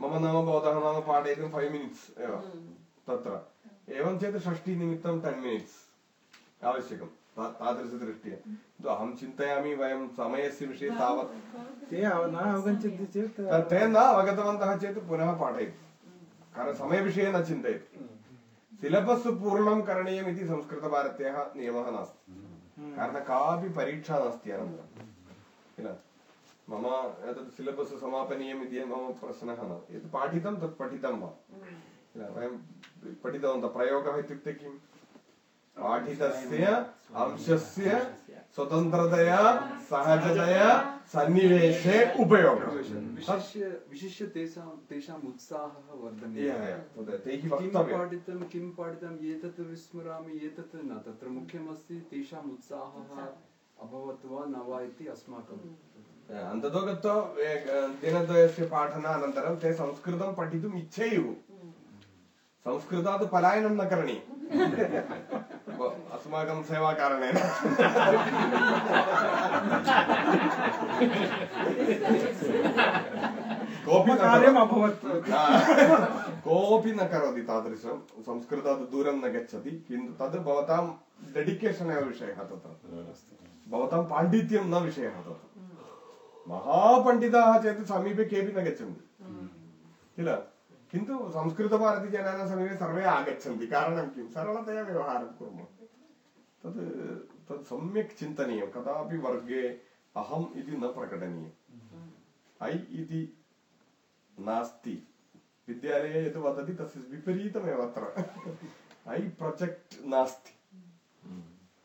मम नाम भवतः नाम पाठयितुं फैव् मिनिट्स् एव। तत्र। एवं चेत् षष्टिनिमित्तं टेन् मिनिट्स् आवश्यकं तादृशदृष्ट्या। किन्तु अहं चिन्तयामि वयं समयस्य विषये तावत्। ते न अवगच्छन्ति चेत् ते न अवगतवन्तः चेत् पुनः पाठयतु। कारणं समयविषये न चिन्तयतु। सिलबस् पूर्णं करणीयम् इति संस्कृतभारत्याः नियमः नास्ति। कारणं कापि परीक्षा नास्ति अनन्तरं। किल? मम एतत् सिलबस् समापनीयम् इति मम प्रश्नः न। यत् पाठितं तत् पठितं वा? किल? वयं पठितवन्तः प्रयोगः इत्युक्ते किम् पाठितस्य अंशस्य स्वतन्त्रतया सहजतया सन्निवेशे उपयोगः। विशिष्य विशिष्य तेषां तेषाम् उत्साहः वर्धनीयः। किं पाठितं किं पाठितम् एतत् विस्मरामि एतत् न तत्र मुख्यमस्ति तेषाम् उत्साहः अभवत् वा न वा इति अस्माकं अन्ततो गत्वा दिनद्वयस्य पाठनानन्तरं ते संस्कृतं पठितुम् इच्छेयुः। संस्कृतात् पलायनं न करणीयम्। अस्माकं सेवाकारणेन। कोऽपि न कार्यम्। अभवत्। कोऽपि न करोति तादृशं। संस्कृतात् दूरं न गच्छति किन्तु तद् भवतां डेडिकेशन् एव विषयः तत्र। भवतां पाण्डित्यं न विषयः तत्र। महापण्डिताः चेत् समीपे केऽपि न गच्छन्ति। किल? किन्तु संस्कृतभारतीजनानां समीपे सर्वे आगच्छन्ति। कारणं किं? सरलतया व्यवहारं कुर्मः। तद् तत् सम्यक् चिन्तनीयं। कदापि वर्गे अहम् इति न प्रकटनीयम्। ऐ इति नास्ति। विद्यालये यत् वदति तस्य विपरीतमेव अत्र। ऐ प्रొజెక్ट् नास्ति।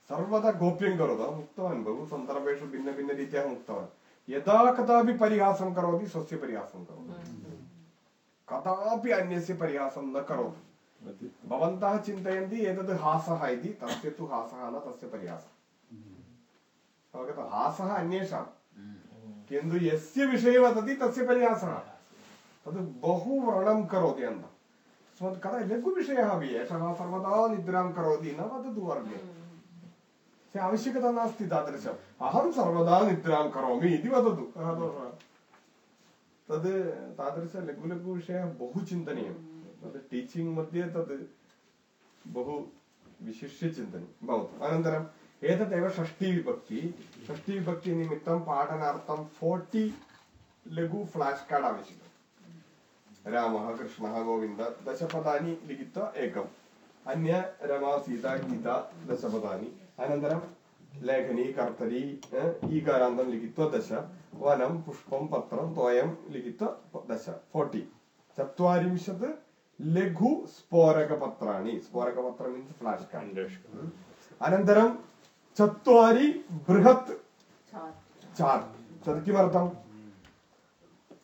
सर्वदा गोप्यं करोतु। अहम् उक्तवान् बहु सन्दर्भेषु भिन्नभिन्नरीत्या अहम् उक्तवान्। यदा कदापि परिहासं करोति स्वस्य परिहासं करोतु। कदापि अन्यस्य परिहासं न करोतु भवन्तः चिन्तयन्ति एतत् हासः इति तस्य तु हासः न तस्य परिहासः। अवगतः हासः अन्येषां। किन्तु यस्य विषये वदति तस्य परिहासः। तद् बहु व्रणं करोति अन्तः। तस्मात् कदा लघुविषयः अपि एषः सर्वदा निद्रां करोति न वदतु वर्गे। आवश्यकता नास्ति तादृशम्। अहं सर्वदा निद्रां करोमि इति वदतु। कः दोषः तद् तादृश लघु लघु विषयः बहु चिन्तनीयं तत् टीचिङ्ग् मध्ये तत् बहु विशिष्य चिन्तनं भवतु। अनन्तरम् एतदेव षष्टिविभक्ति षष्टिविभक्तिनिमित्तं पाठनार्थं फोर्टि लघु फ्लाश् कार्ड् आवश्यकम्। रामः, कृष्णः, गोविन्द दशपदानि लिखित्वा एकम्। अन्य रमा सीता गीता दशपदानि। अनन्तरं लेखनी कर्तरी अ, ईकारान्तं लिखित्वा दश वनं पुष्पं पत्रं तोयं लिखित्वा दश फोर्टि चत्वारिंशत् लघु स्फोरकपत्राणि स्फोरकपत्र मीन्स् फ्लाश् कार्ड् अनन्तरं चत्वारि बृहत् चार्ट् तत् किमर्थं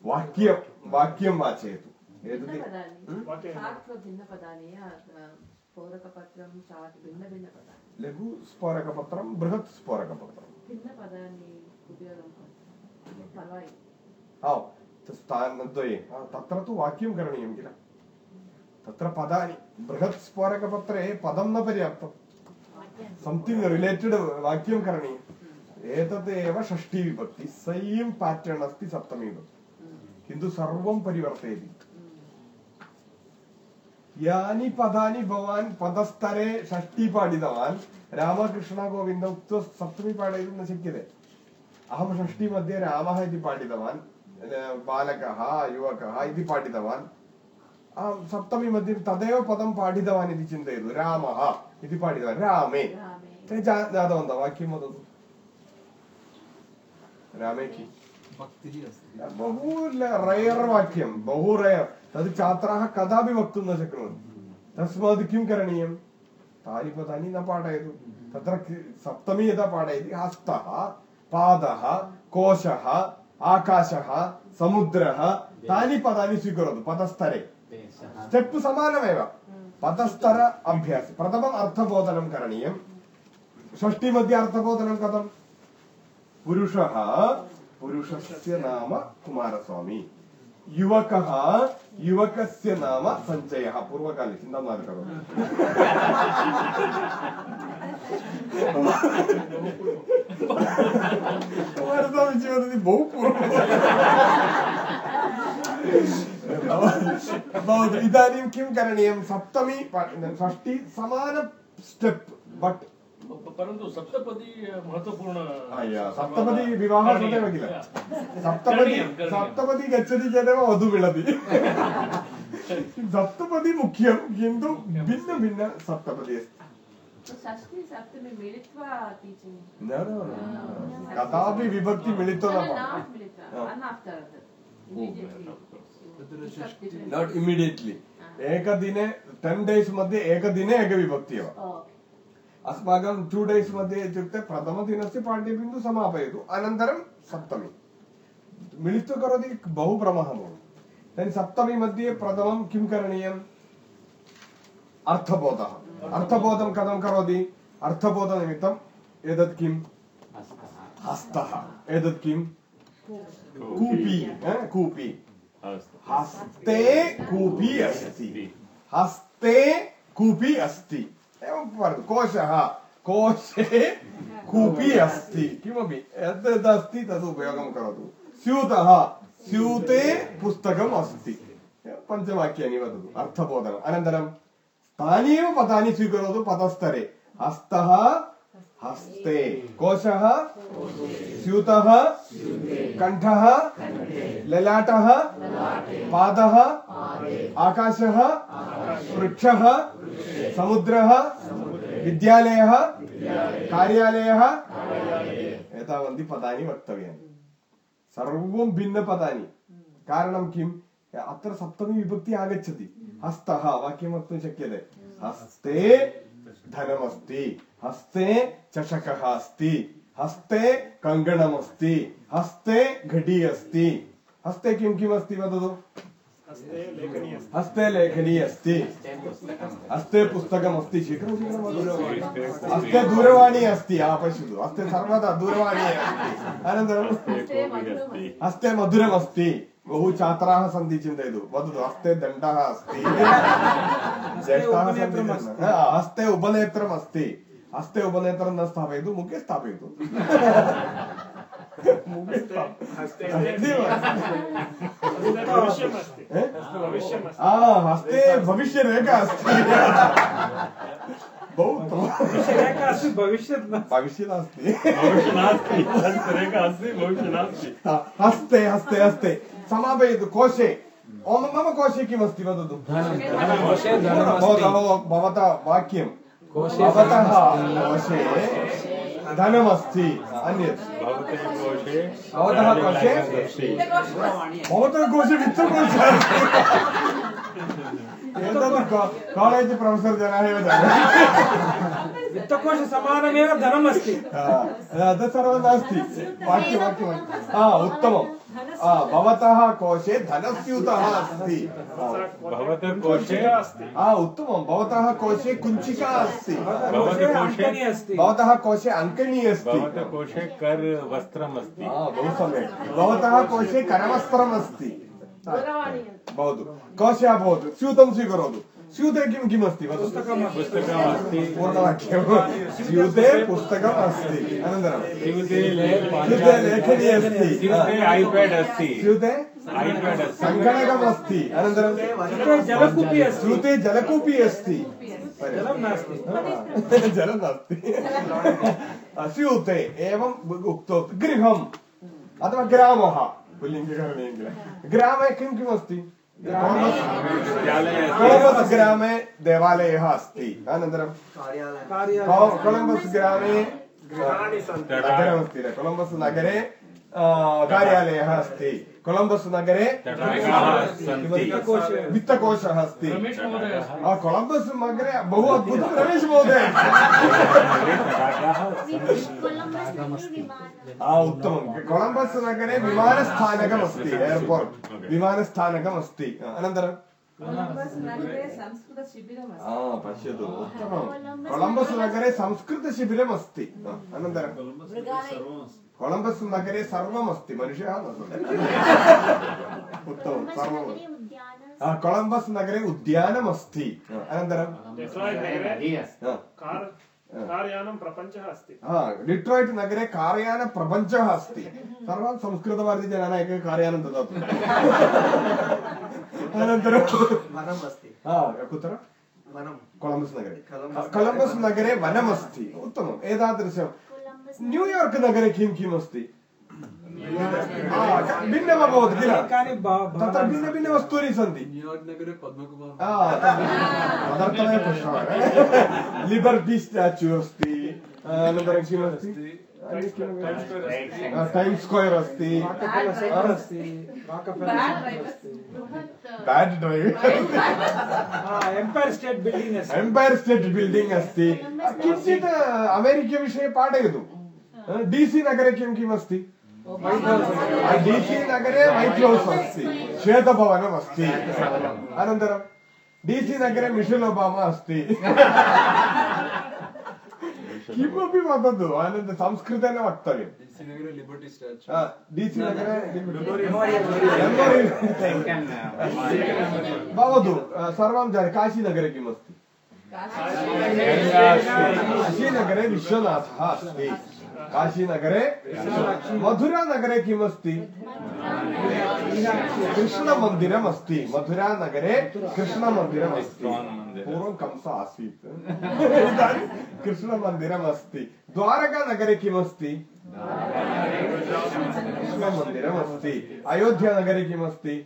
वाक्यं वाक्यं वाचयतु एतत् भिन्नपदानि चार्ट् भिन्नपदानि पौरकपत्रं चार्ट् भिन्नभिन्नपदानि लघु स्फोरकपत्रं बृहत् स्फोरकपत्रं भिन्नपदानि उपयोगं कुर्वन्ति पर्वायि ओ स्थानद्वये आ, तत्र तु वाक्यं करणीयं किल तत्र पदानि बृहत् स्फोरकपत्रे पदं न पर्याप्तं संथिङ्ग् रिलेटेड् वाक्यं करणीयम् एतत् एव षष्टिविभक्ति सेम् पाटर्न् अस्ति सप्तमीविभक्ति किन्तु सर्वं परिवर्तयति यानि पदानि भवान् पदस्तरे षष्टि पाठितवान् रामकृष्णगोविन्द उक्त्वा सप्तमी पाठयितुं न शक्यते अहं षष्टिमध्ये रामः इति पाठितवान् अ, बालकः युवकः इति पाठितवान् अहं सप्तमी मध्ये तदेव पदं पाठितवान् इति चिन्तयतु रामः इति पाठितवान् रामे ते जा- ज्ञातवन्तः वाक्यं वदतु रामे किं भक्तिः अस्ति बहु रयर् वाक्यं बहु रयर् तद् छात्राः कदापि वक्तुं न शक्नुवन्ति तस्मात् किं करणीयं तानि पदानि न पाठयतु तत्र कि- सप्तमी यदा पाठयति हस्तः पादः कोशः आकाशः समुद्रः तानि पदानि स्वीकरोतु पदस्तरे देशः स्टेप् समानमेव पदस्तर अभ्यास प्रथमम् अर्थबोधनं करणीयं षष्टिमध्ये अर्थबोधनं कथं पुरुषः पुरुषस्य नाम कुमारस्वामी युवकः युवकस्य नाम सञ्चयः पूर्वकाले चिन्ता न करोतु कुमारस्वामी वदति बहु पूर्वं भवतु इदानीं किं करणीयं सप्तमी पा- षष्टि समान स्टेप् बट् परन्तु सप्तपदी महत्वपूर्ण सप्तपदी विवाहः तदेव किल सप्तपदी। सप्तपदी गच्छति चेदेव वधु मिलति सप्तपदी मुख्यं किन्तु भिन्न भिन्न सप्तपदी अस्ति। षष्टि सप्तमी मिलित्वा टीचिङ्ग् न न न कदापि विभक्ति मिलित्वा न नाट् इमिडियेट्लि नाट् इमिडियेट्लि एकदिने टेन् डेस् मध्ये एकदिने एकविभक्ति एव। अस्माकं टु डेस् मध्ये इत्युक्ते प्रथमदिनस्य पाठ्यबिन्दु समापयतु अनन्तरं सप्तमी। मिलित्वा करोति बहु भ्रमः भवति इदानीं सप्तमी मध्ये प्रथमं किं करणीयम्? अर्थबोधः। अर्थबोधं कथं करोति? अर्थबोधनिमित्तम् एतत् किं हस्तः। एतत् किं कूपी। कूपी। हस्ते कूपी अस्ति। हस्ते कूपी अस्ति। एवं वदतु कोशः कोशे कूपी अस्ति किमपि यद् यद् अस्ति तद् उपयोगं करोतु स्यूतः स्यूते पुस्तकम् अस्ति पञ्चवाक्यानि वदतु अर्थबोधनम् अनन्तरं तानि एव पदानि स्वीकरोतु पदस्तरे हस्तः हस्ते कोशः स्यूतः कण्ठः ललाटः पादः आकाशः वृक्षः समुद्रः विद्यालयः कार्यालयः एतावन्ति पदानि वक्तव्यानि। सर्वं भिन्नपदानि। कारणं किम्? अत्र सप्तमी विभक्ति आगच्छति। हस्तः वाक्यं वक्तुं शक्यते। हस्ते धनमस्ति। हस्ते चषकः अस्ति। हस्ते कङ्कणमस्ति हस्ते घटी अस्ति। हस्ते किं किम् अस्ति वदतु? हस्ते लेखनी अस्ति हस्ते लेखनी अस्ति हस्ते पुस्तकमस्ति शीघ्रं शीघ्रं वदतु हस्ते दूरवाणी अस्ति आ पश्यतु हस्ते सर्वदा दूरवाणी अस्ति अनन्तरं हस्ते मधुरमस्ति बहु छात्राः सन्ति चिन्तयतु वदतु हस्ते दण्डः अस्ति ज्येष्ठाः सन्ति चेत्- हा, हस्ते उपनेत्रम् अस्ति हस्ते उपनेत्रं न स्थापयतु मुखे स्थापयतु हस्ते अस्ति भविष्य नास्ति भविष्य नास्ति हस्तरेखा अस्ति भविष्य नास्ति हस्ते हस्ते हस्ते समापयतु कोशे मम कोशे किमस्ति वदतु भवतः वाक्यं कोशे भवतः कोशे धनमस्ति अन्यत्। भवते कोशे भवतः कोशे भवतः कोशे वित्तकोशः एतत् कालेज् प्रोफेसर् जनाः एव जानन्ति। वित्तकोशसमानमेव धनमस्ति। हा, तत् सर्वं नास्ति। वाक्यं वाक्यं हा उत्तमं। हा, भवतः कोशे धनस्यूतः अस्ति। भवते कोशे हा उत्तमं। भवतः कोशे कुञ्चिका अस्ति। भवते कोशे अस्ति। भवतः कोशे अङ्कनी अस्ति। भवते कोशे कर वस्त्रम् अस्ति। हा, बहु सम्यक्। भवतः कोशे करवस्त्रम् अस्ति। भवतु। कोशे अभवत्। स्यूतं स्वीकरोतु। स्यूते किं किम् अस्ति वदतु पुस्तकम् अस्ति पूर्णवाक्यं स्यूते पुस्तकम् अस्ति अनन्तरं स्यूते स्यूते लेखनी अस्ति स्यूते ऐपेड् अस्ति स्यूते सङ्गणकम् अस्ति अनन्तरं जलकूपी अस्ति स्यूते जलकूपी अस्ति जलं नास्ति जलं नास्ति स्यूते एवम् उक्तवती गृहम् अथवा ग्रामः पुल्लिङ्गे ग्रामे किं किम् अस्ति कोलम्बस् ग्रामे देवालयः अस्ति अनन्तरं कोलम्बस् ग्रामे नगरमस्ति कोलम्बस् नगरे कार्यालयः अस्ति कोलम्बस् नगरे तडागाः सन्ति वित्तकोशः अस्ति रमेश महोदय आ, कोलम्बस् नगरे बहु अद्भुतं रमेश महोदय तडागाः कोलम्बस् विमानं आ उत्तमं कोलम्बस् नगरे विमानस्थानकमस्ति एर्पोर्ट् विमानस्थानकमस्ति अनन्तरं कोलम्बस् नगरे संस्कृतशिबिरमस्ति आ पश्यतु उत्तमं कोलम्बस् नगरे संस्कृतशिबिरमस्ति आ, अनन्तरं कोलम्बस् नगरे सर्वमस्ति मनुष्यः न सन्ति उत्तमं कोलम्बस् सर्वम् नगरे उद्यानं आ, कोलम्बस् नगरे उद्यानमस्ति आ, अनन्तरं डेट्राय्ट् नगरे आ, कार् कार्यानं प्रपञ्चः अस्ति हा डिट्रोइट् नगरे कार्यानप्रपञ्चः अस्ति सर्वान् संस्कृतभारतीजनानाम् एकं कार्यानं ददातु अनन्तरं वनम् अस्ति हा कुत्र वनं कोलम्बस् नगरे कोलम्बस् कोलम्बस् नगरे वनमस्ति उत्तमम् एतादृशं कोलम्बस् न्यूयार्क् नगरे किं किम् अस्ति आ, भिन्नम् अभवत् किल अनेकानि बा- तत्र भिन्नभिन्नवस्तूनि सन्ति न्यूयार्क् नगरे पद्मकुमार आ, तद्- तदर्थमेव पृष्टवान् लिबर्टि स्टाच्यू अस्ति अनन्तरं किमस्ति अन्यत् किम्? आ, टैम्स् स्क्वेर् अस्ति अस्ति Bad vibes. बृहत् bad drive Empire State Building अस्ति एम्पैर् डी सी नगरे किं किम् अस्ति डी सी नगरे वैट् हौस् अस्ति श्वेतभवनम् अस्ति अनन्तरं डी सी नगरे मिशेल् ओबामा अस्ति किमपि वदतु अनन्तरं संस्कृतेन वक्तव्यम् नगरे लिबर्टि स्टाच्यू आ, डी सी नगरे भवतु आ, सर्वं जाने काशीनगरे किम् अस्ति काशीनगरे विश्वनाथः अस्ति काशीनगरे मधुरानगरे किम् अस्ति कृष्णमन्दिरम् अस्ति मधुरानगरे कृष्णमन्दिरम् अस्ति पूर्वं कंस आसीत् इदानीं कृष्णमन्दिरम् अस्ति द्वारकानगरे किमस्ति कृष्णमन्दिरम् अस्ति अयोध्यानगरे किमस्ति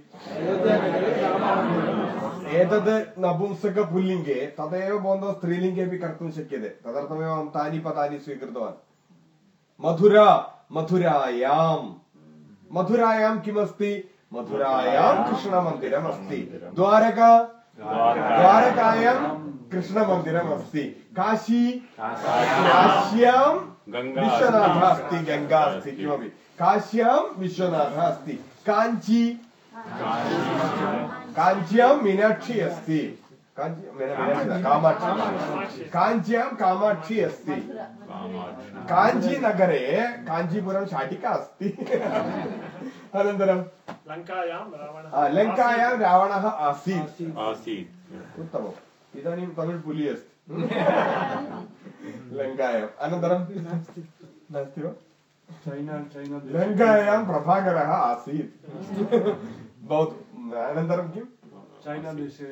एतद् नपुंसकपुल्लिङ्गे तदेव भवन्तः स्त्रीलिङ्गे अपि कर्तुं शक्यते तदर्थमेव अहं तानि पदानि स्वीकृतवान् मथुरा मथुरायां मथुरायां किमस्ति? मथुरायां कृष्णमन्दिरम् अस्ति द्वारका? द्वारकायां कृष्णमन्दिरम् अस्ति काशी। काश्यां विश्वनाथः अस्ति। गङ्गा अस्ति किमपि। काश्यां विश्वनाथः अस्ति। काञ्ची? काञ्च्यां मीनाक्षी अस्ति। कामाक्षी। काञ्च्यां कामाक्षी। अस्ति। काञ्चीनगरे काञ्चीपुरं शाटिका अस्ति। अनन्तरं? लङ्कायां रावणः आसीत्। उत्तमम्। इदानीं तमिळ् पुलि अस्ति। लङ्कायाम् अनन्तरं? नास्ति वा? लङ्कायां प्रभाकरः आसीत्। भवतु। अनन्तरं किम्? चैना देशे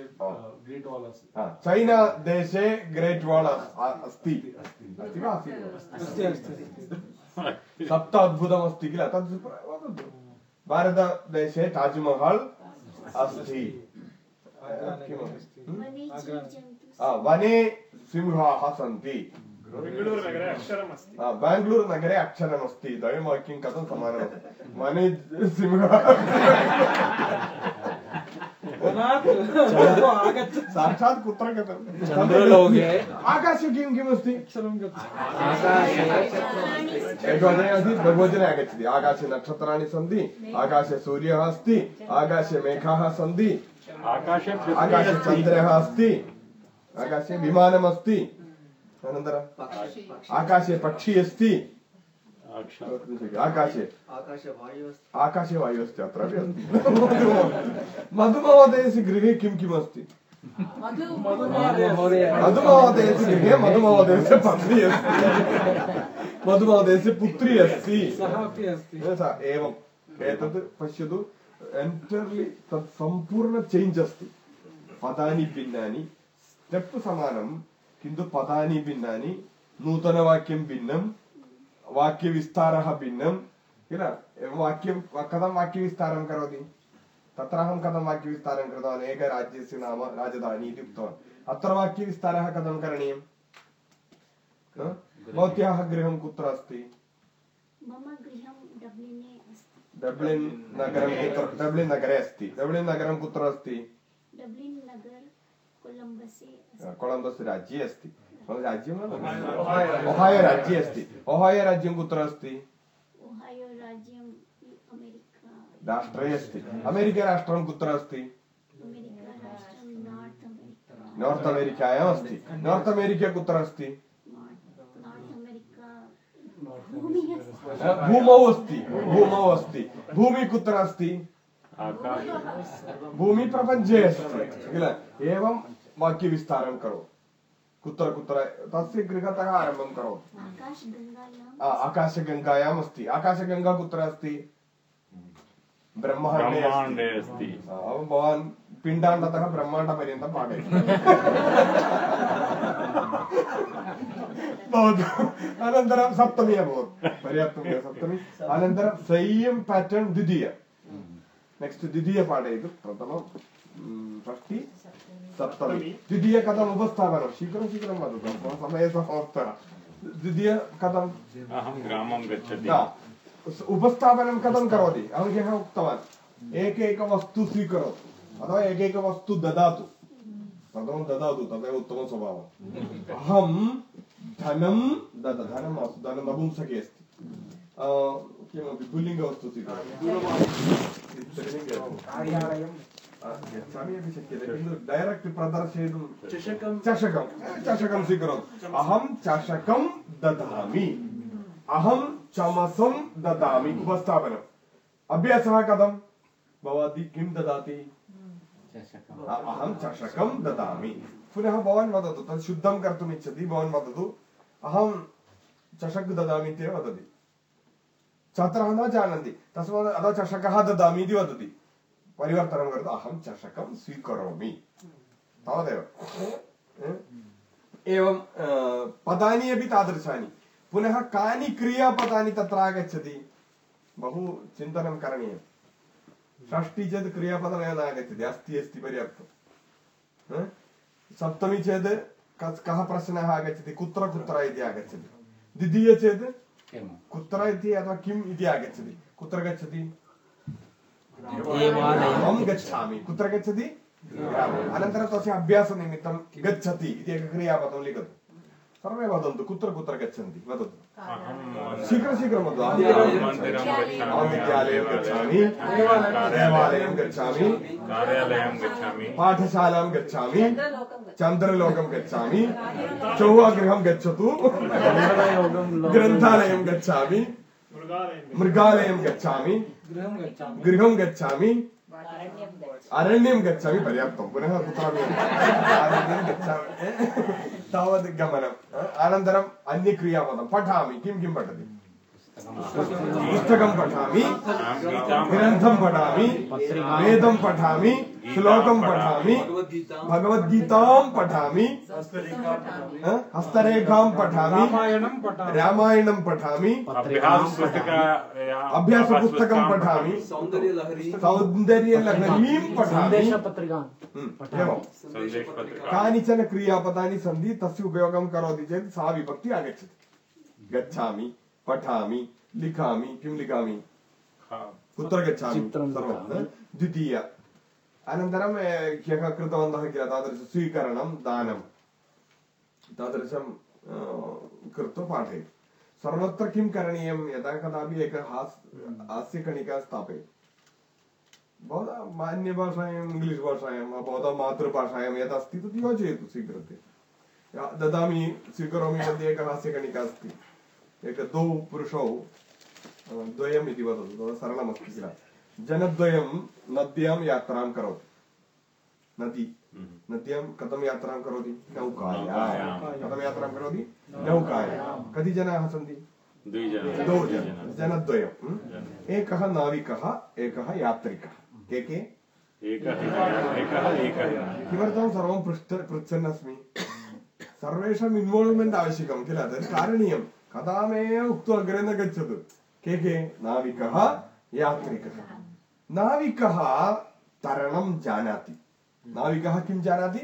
ग्रेट् वाल् अस्ति हा, चैना देशे ग्रेट् वाल् अस्ति अस्ति वा आसीत् वा? अस्ति अस्ति सप्त अद्भुतमस्ति किल तद् वदतु भारतदेशे ताज्महल् अस्ति किमपि वने जीवजन्तु हा, वने सिंहाः सन्ति बेङ्गळूरुनगरे अक्षरम् अस्ति हा, बेङ्गलूरुनगरे अक्षरमस्ति द्वयं वाक्यं कथं समानमस्ति वने सिंहः वनात् आगच्छति साक्षात् कुत्र आकाशे किं किमस्ति अक्षरं गच्छति आकाशे एकवचने आसीत् बहुवचने आगच्छति आकाशे नक्षत्राणि सन्ति आकाशे सूर्यः अस्ति आकाशे मेघाः सन्ति आकाशे आकाशे चन्द्रः अस्ति। आकाशे विमानमस्ति आकाशे पक्षी अस्ति। आकाशे आकाशे वायुः अस्ति आकाशे वायुः अस्ति अत्रापि अस्ति मधुमहोदयस्य गृहे किं किम् अस्ति मधु मधुमहोदयस्य गृहे मधुमहोदयस्य पत्नी अस्ति मधुमहोदयस्य पुत्री अस्ति सः अपि अस्ति सा एवम् एतत् पश्यतु एण्टर्लि तत् सम्पूर्ण चेञ्ज् अस्ति पदानि भिन्नानि स्टेप् समानं किन्तु पदानि भिन्नानि नूतनवाक्यं भिन्नं वाक्यविस्तारः भिन्नं किल? एवं वाक्यं कथं वाक्यविस्तारं करोति? तत्र अहं कथं वाक्यविस्तारं कृतवान्? एकराज्यस्य नाम राजधानी इति उक्तवान्। अत्र वाक्यविस्तारः कथं करणीयं? हा? भवत्याः गृहं कुत्र अस्ति? मम गृहं डब्लिने अस्ति। डब्लिन् नगरं कुत्र डब्लिन् नगरे अस्ति। डब्लिन् नगरं कुत्र अस्ति। कोलम्बस् राज्ये अस्ति। राज्यं ओहायो राज्ये अस्ति। ओहायो राज्यं कुत्र अस्ति। ओहायो राज्यं अमेरिका। राष्ट्रे अस्ति। अमेरिका राष्ट्रं कुत्र अस्ति। अमेरिका राष्ट्रं नार्त् अमेरिका। नार्त् अमेरिकायाम् अस्ति। नार्त् अमेरिका कुत्र अस्ति। अस्ति। भूमौ अस्ति। भूमौ अस्ति। भूमि कुत्र अस्ति। भूमि प्रपञ्चे अस्ति। किल एवं वाक्यविस्तारं करोतु कुत्र कुत्र तस्य गृहतः आरम्भं करोतु। आकाशगङ्गायाम् अस्ति आकाशगङ्गा कुत्र अस्ति। ब्रह्माण्डे अस्ति भवान् पिण्डाण्डतः ब्रह्माण्डपर्यन्तं पाठयति। भवतु। अनन्तरं सप्तमी अभवत्। पर्याप्तं सप्तमी? अनन्तरं सेयं पेटर्न् द्वितीय। नेक्स्ट् द्वितीय पाठयतु प्रथमं षष्टि सप्तमी द्वितीय कथम् उपस्थापनं शीघ्रं शीघ्रं वदतु समयः समाप्तः द्वितीय कथं अहं ग्रामं गच्छति न उपस्थापनं कथं करोति अहं ह्यः उक्तवान् एकैकवस्तु स्वीकरोतु अथवा एकैकवस्तु ददातु प्रथमं ददातु तदेव उत्तमं स्वभावम् अहं धनं दद धनं धनं नपुंसके अस्ति अ, किमपि पुल्लिङ्गवस्तु स्वीकरोतु गच्छामि अपि शक्यते किन्तु डैरेक्ट् प्रदर्शयितुं चषकं। चषकं। चषकं स्वीकरोतु। अहं चषकं ददामि। अहं चमसं ददामि। उपस्थापनम् अभ्यासः कथं? भवती किं ददाति? अहं चषकं ददामि। पुनः भवान् वदतु तत् शुद्धं कर्तुम् इच्छति भवान् वदतु अहं चषक् ददामि इत्येव वदति। छात्राः न जानन्ति। तस्मात् अतः चषकः ददामि इति वदति। परिवर्तनं करोतु अहं चषकं स्वीकरोमि। तावदेव। एवं पदानि अपि तादृशानि। पुनः कानि क्रियापदानि तत्र आगच्छति? बहु चिन्तनं करणीयं। षष्टि चेत् क्रियापदमेव न आगच्छति अस्ति अस्ति पर्याप्तं? सप्तमी चेत् कः प्रश्नः आगच्छति? कुत्र कुत्र इति आगच्छति। द्वितीय चेत् कुत्र इति अथवा किम् इति आगच्छति। कुत्र गच्छति? अहं गच्छामि। कुत्र गच्छति? अनन्तरं तस्य अभ्यासनिमित्तं गच्छति इति एकं क्रियापदं लिखतु। सर्वे वदन्तु कुत्र कुत्र गच्छन्ति? वदतु। शीघ्रं शीघ्रं वदतु। अहं गच्छामि। विद्यालयं गच्छामि। देवालयं गच्छामि। पाठशालां गच्छामि। चन्द्रलोकं गच्छामि। चौहागृहं गच्छतु। ग्रन्थालयं गच्छामि। मृगालयं गच्छामि। गृहं गच्छामि। गृहं गच्छामि। अरण्यं गच्छामि। अरण्यं गच्छामि पर्याप्तं। पुनः कुत्रापि अरण्यं गच्छामि। तावद् गमनम्। अनन्तरम् अन्यक्रियापदं पठामि। किं किं पठति? पुस्तकं पठामि ग्रन्थं पठामि वेदं पठामि श्लोकं पठामि भगवद्गीतां पठामि ह? हस्तरेखां पठामि रामायणं पठामि रामायणं पठामि अभ्यासपुस्तकं पठामि सौन्दर्यलहरी एवं कानिचन क्रियापदानि सन्ति तस्य उपयोगं करोति चेत् सा विभक्ति आगच्छति गच्छामि पठामि लिखामि किं लिखामि? कुत्र गच्छामि सर्वं। द्वितीय। अनन्तरं ह्यः कृतवन्तः किल? तादृश स्वीकरणं दानं। तादृशं कृत्वा पाठयतु। सर्वत्र किं करणीयं? यदा कदापि एकः हास् हास्यकणिका स्थापयतु। भवता मान्यभाषायाम् इङ्ग्लिश् भाषायां वा भवतः मातृभाषायां यदस्ति तत् योजयतु स्वीकृत्य। ददामि स्वीकरोमि मध्ये एकः हास्यकणिका अस्ति। एक द्वौ पुरुषौ द्वयम् इति वदतु तदा सरलमस्ति किल जनद्वयं नद्यां यात्रां करोति। नदी। नद्यां कथं यात्रां करोति? नौकायां। कथं यात्रां करोति? नौकायां। कति जनाः सन्ति? द्वौ जन। जनद्वयं। ह्म्? एकः नाविकः एकः यात्रिकः। के के? किमर्थं सर्वं पृष्ठ पृच्छन् अस्मि सर्वेषाम् इन्वाल्व्मेण्ट् आवश्यकं किल? तत् कारणीयं कथमेव उक्त्वा अग्रे न गच्छतु के के नाविकः यात्रिकः नाविकः तरणं जानाति नाविकः किं जानाति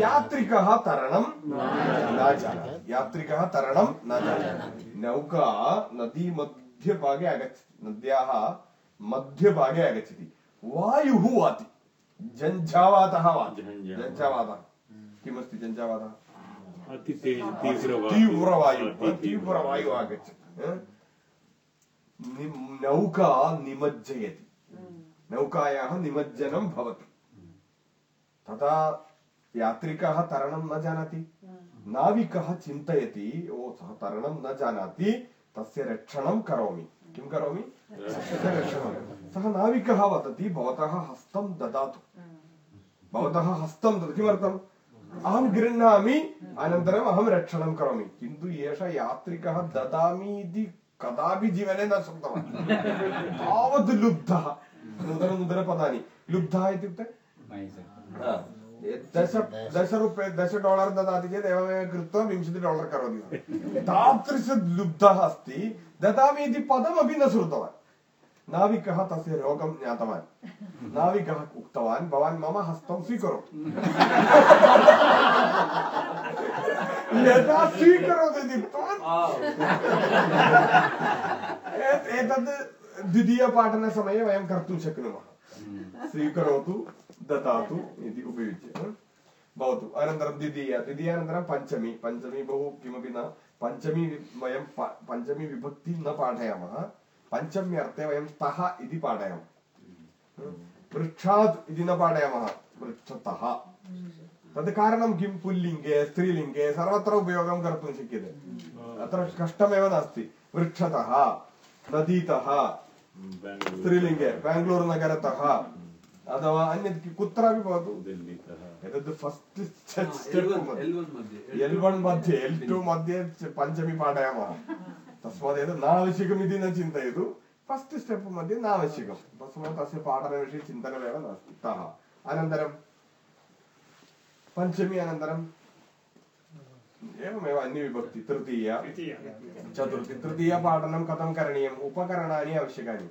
यात्रिकः तरणं न जानाति यात्रिकः तरणं न जानाति नौका नदी मध्यभागे आगच्छति नद्याः मध्यभागे आगच्छति वायुः वाति झञ्झावातः वाति झञ्झावातः किमस्ति झञ्झावातः तीव्रवायुः तीव्रवायुः आगच्छति? नि- नौका निमज्जयति नौकायाः निमज्जनं भवति तदा यात्रिकः तरणं न जानाति नाविकः चिन्तयति ओ सः तरणं न जानाति तस्य रक्षणं करोमि किं करोमि रक्षणं सः नाविकः वदति भवतः हस्तं ददातु भवतः हस्तं ददातु किमर्थम् अहं गृह्णामि अनन्तरम् अहं रक्षणं करोमि। किन्तु एषः यात्रिकः ददामि इति कदापि जीवने न श्रुतवान्। तावत् लुब्धः। नूतन नूतनपदानि लुब्धः इत्युक्ते? हा, दश दश रूप्य दश डालर् ददाति चेत् एवमेव कृत्वा विंशति डालर् करोति। सः। तादृश लुब्धः अस्ति। ददामि इति पदमपि न श्रुतवान्। नाविकः तस्य रोगं ज्ञातवान्। नाविकः उक्तवान् भवान् मम हस्तं स्वीकरोतु। यदा स्वीकरोतु एत्- एतद् द्वितीयपाठनसमये वयं कर्तुं शक्नुमः। स्वीकरोतु ददातु इति उपयुज्य? भवतु अनन्तरं द्वितीय। द्वितीयानन्तरं पञ्चमी। पञ्चमी बहु किमपि न। पञ्चमी वयं प- पञ्चमी विभक्तिं न पाठयामः। पञ्चम्यर्थे वयं स्तः इति पाठयामः? वृक्षात् इति न पाठयामः वृक्षतः तद् कारणं किं पुल्लिङ्गे स्त्रीलिङ्गे सर्वत्र उपयोगं कर्तुं शक्यते अत्र कष्टमेव नास्ति वृक्षतः नदीतः स्त्रीलिङ्गे बेङ्गलूरुनगरतः अथवा अन्यत् कुत्रापि भवतु एतद् फस्ट् एल् वन् मध्ये एल् टु मध्ये पञ्चमी पाठयामः तस्मात् एतत् नावश्यकम् इति न चिन्तयतु फस्ट् स्टेप् मध्ये नावश्यकं तस्मात् तस्य पाठनविषये चिन्तनमेव नास्ति तः अनन्तरं पञ्चमी अनन्तरं एवमेव अन्यविभक्ति तृतीया चतुर्थी तृतीयपाठनं कथं करणीयम् उपकरणानि आवश्यकानि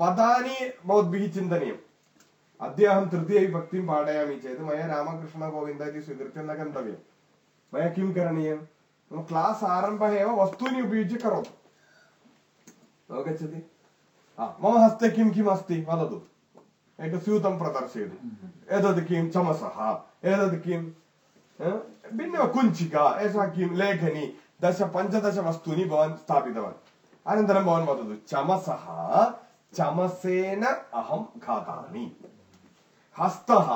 पदानि भवद्भिः चिन्तनीयम् अद्य अहं तृतीयविभक्तिं पाठयामि चेत् मया रामकृष्णगोविन्द इति स्वीकृत्य न गन्तव्यं मया किं करणीयं मम क्लास् आरम्भः एव वस्तूनि उपयुज्य करोतु अवगच्छति हा, मम हस्ते किं किम् अस्ति वदतु एकस्यूतं प्रदर्शयतु एतत् किं चमसः एतत् किं भिन्न कुञ्चिका एषा किं लेखनी दश पञ्चदश वस्तूनि भवान् स्थापितवान् अनन्तरं भवान् वदतु चमसः चमसेन अहं घातामि हस्तः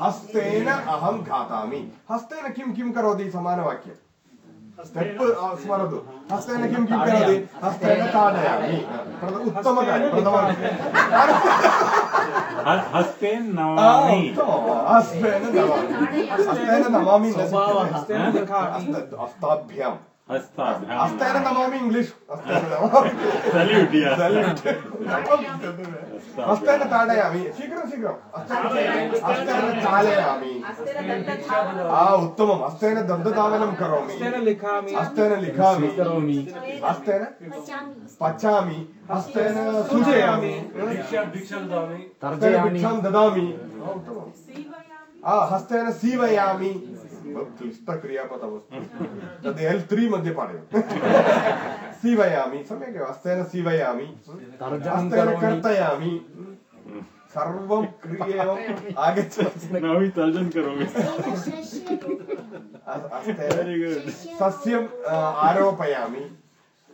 हस्तेन अहं घातामि हस्तेन किं किं करोति समानवाक्यं स्टेप् स्मरतु हस्तेन किं किं करोति हस्तेन ताडयामि उत्तमकार्यं प्रथमं हस्तेन नमामि हस्तेन नमामि हस्तेन नमामि। हस्तेन लिखामि। हस्त- नमामि हस्तेन नमामि Salute, yeah. Salute. हस्तेन ताडयामि शीघ्रं शीघ्रं हस्तेन चालयामि आ उत्तमं हस्तेन दन्तधावनं करोमि हस्तेन लिखामि हस्तेन लिखामि करोमि हस्तेन पचामि हस्तेन सूचयामि भिक्षां ददामि आ हस्तेन सीवयामि क्लिष्टक्रियापदमस्ति तद् एल् त्री मध्ये पाठय सीवयामि सम्यक् एव हस्तेन सीवयामि तर्जनं हस्तेन कर्तयामि। सर्वं आगच्छति. सस्यम् आरोपयामि।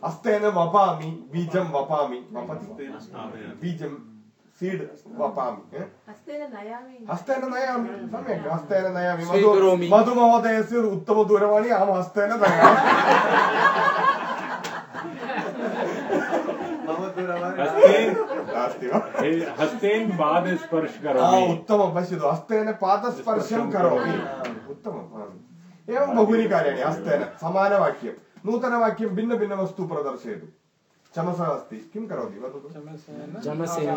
हस्तेन वपामि बीजं वपामि। वपति बीजं सीड् वपामि eh? हस्तेन नयामि हस्तेन नयामि सम्यक् हस्तेन नयामि मधु स्वीकरोमि। मधुमहोदयस्य उत्तमदूरवाणी अहं हस्तेन नयामि मम दूरवाणी हस्तेन नास्ति वा हस्तेन पाद स्पर्श आ, करोमि उत्तमं पश्यतु हस्तेन पादस्पर्शं करोमि उत्तमम् आम्। एवं बहूनि कार्याणि हस्तेन समानवाक्यं नूतनवाक्यं भिन्नभिन्नवस्तु प्रदर्शयतु चमसः अस्ति किं करोति? वदतु। चमसेन।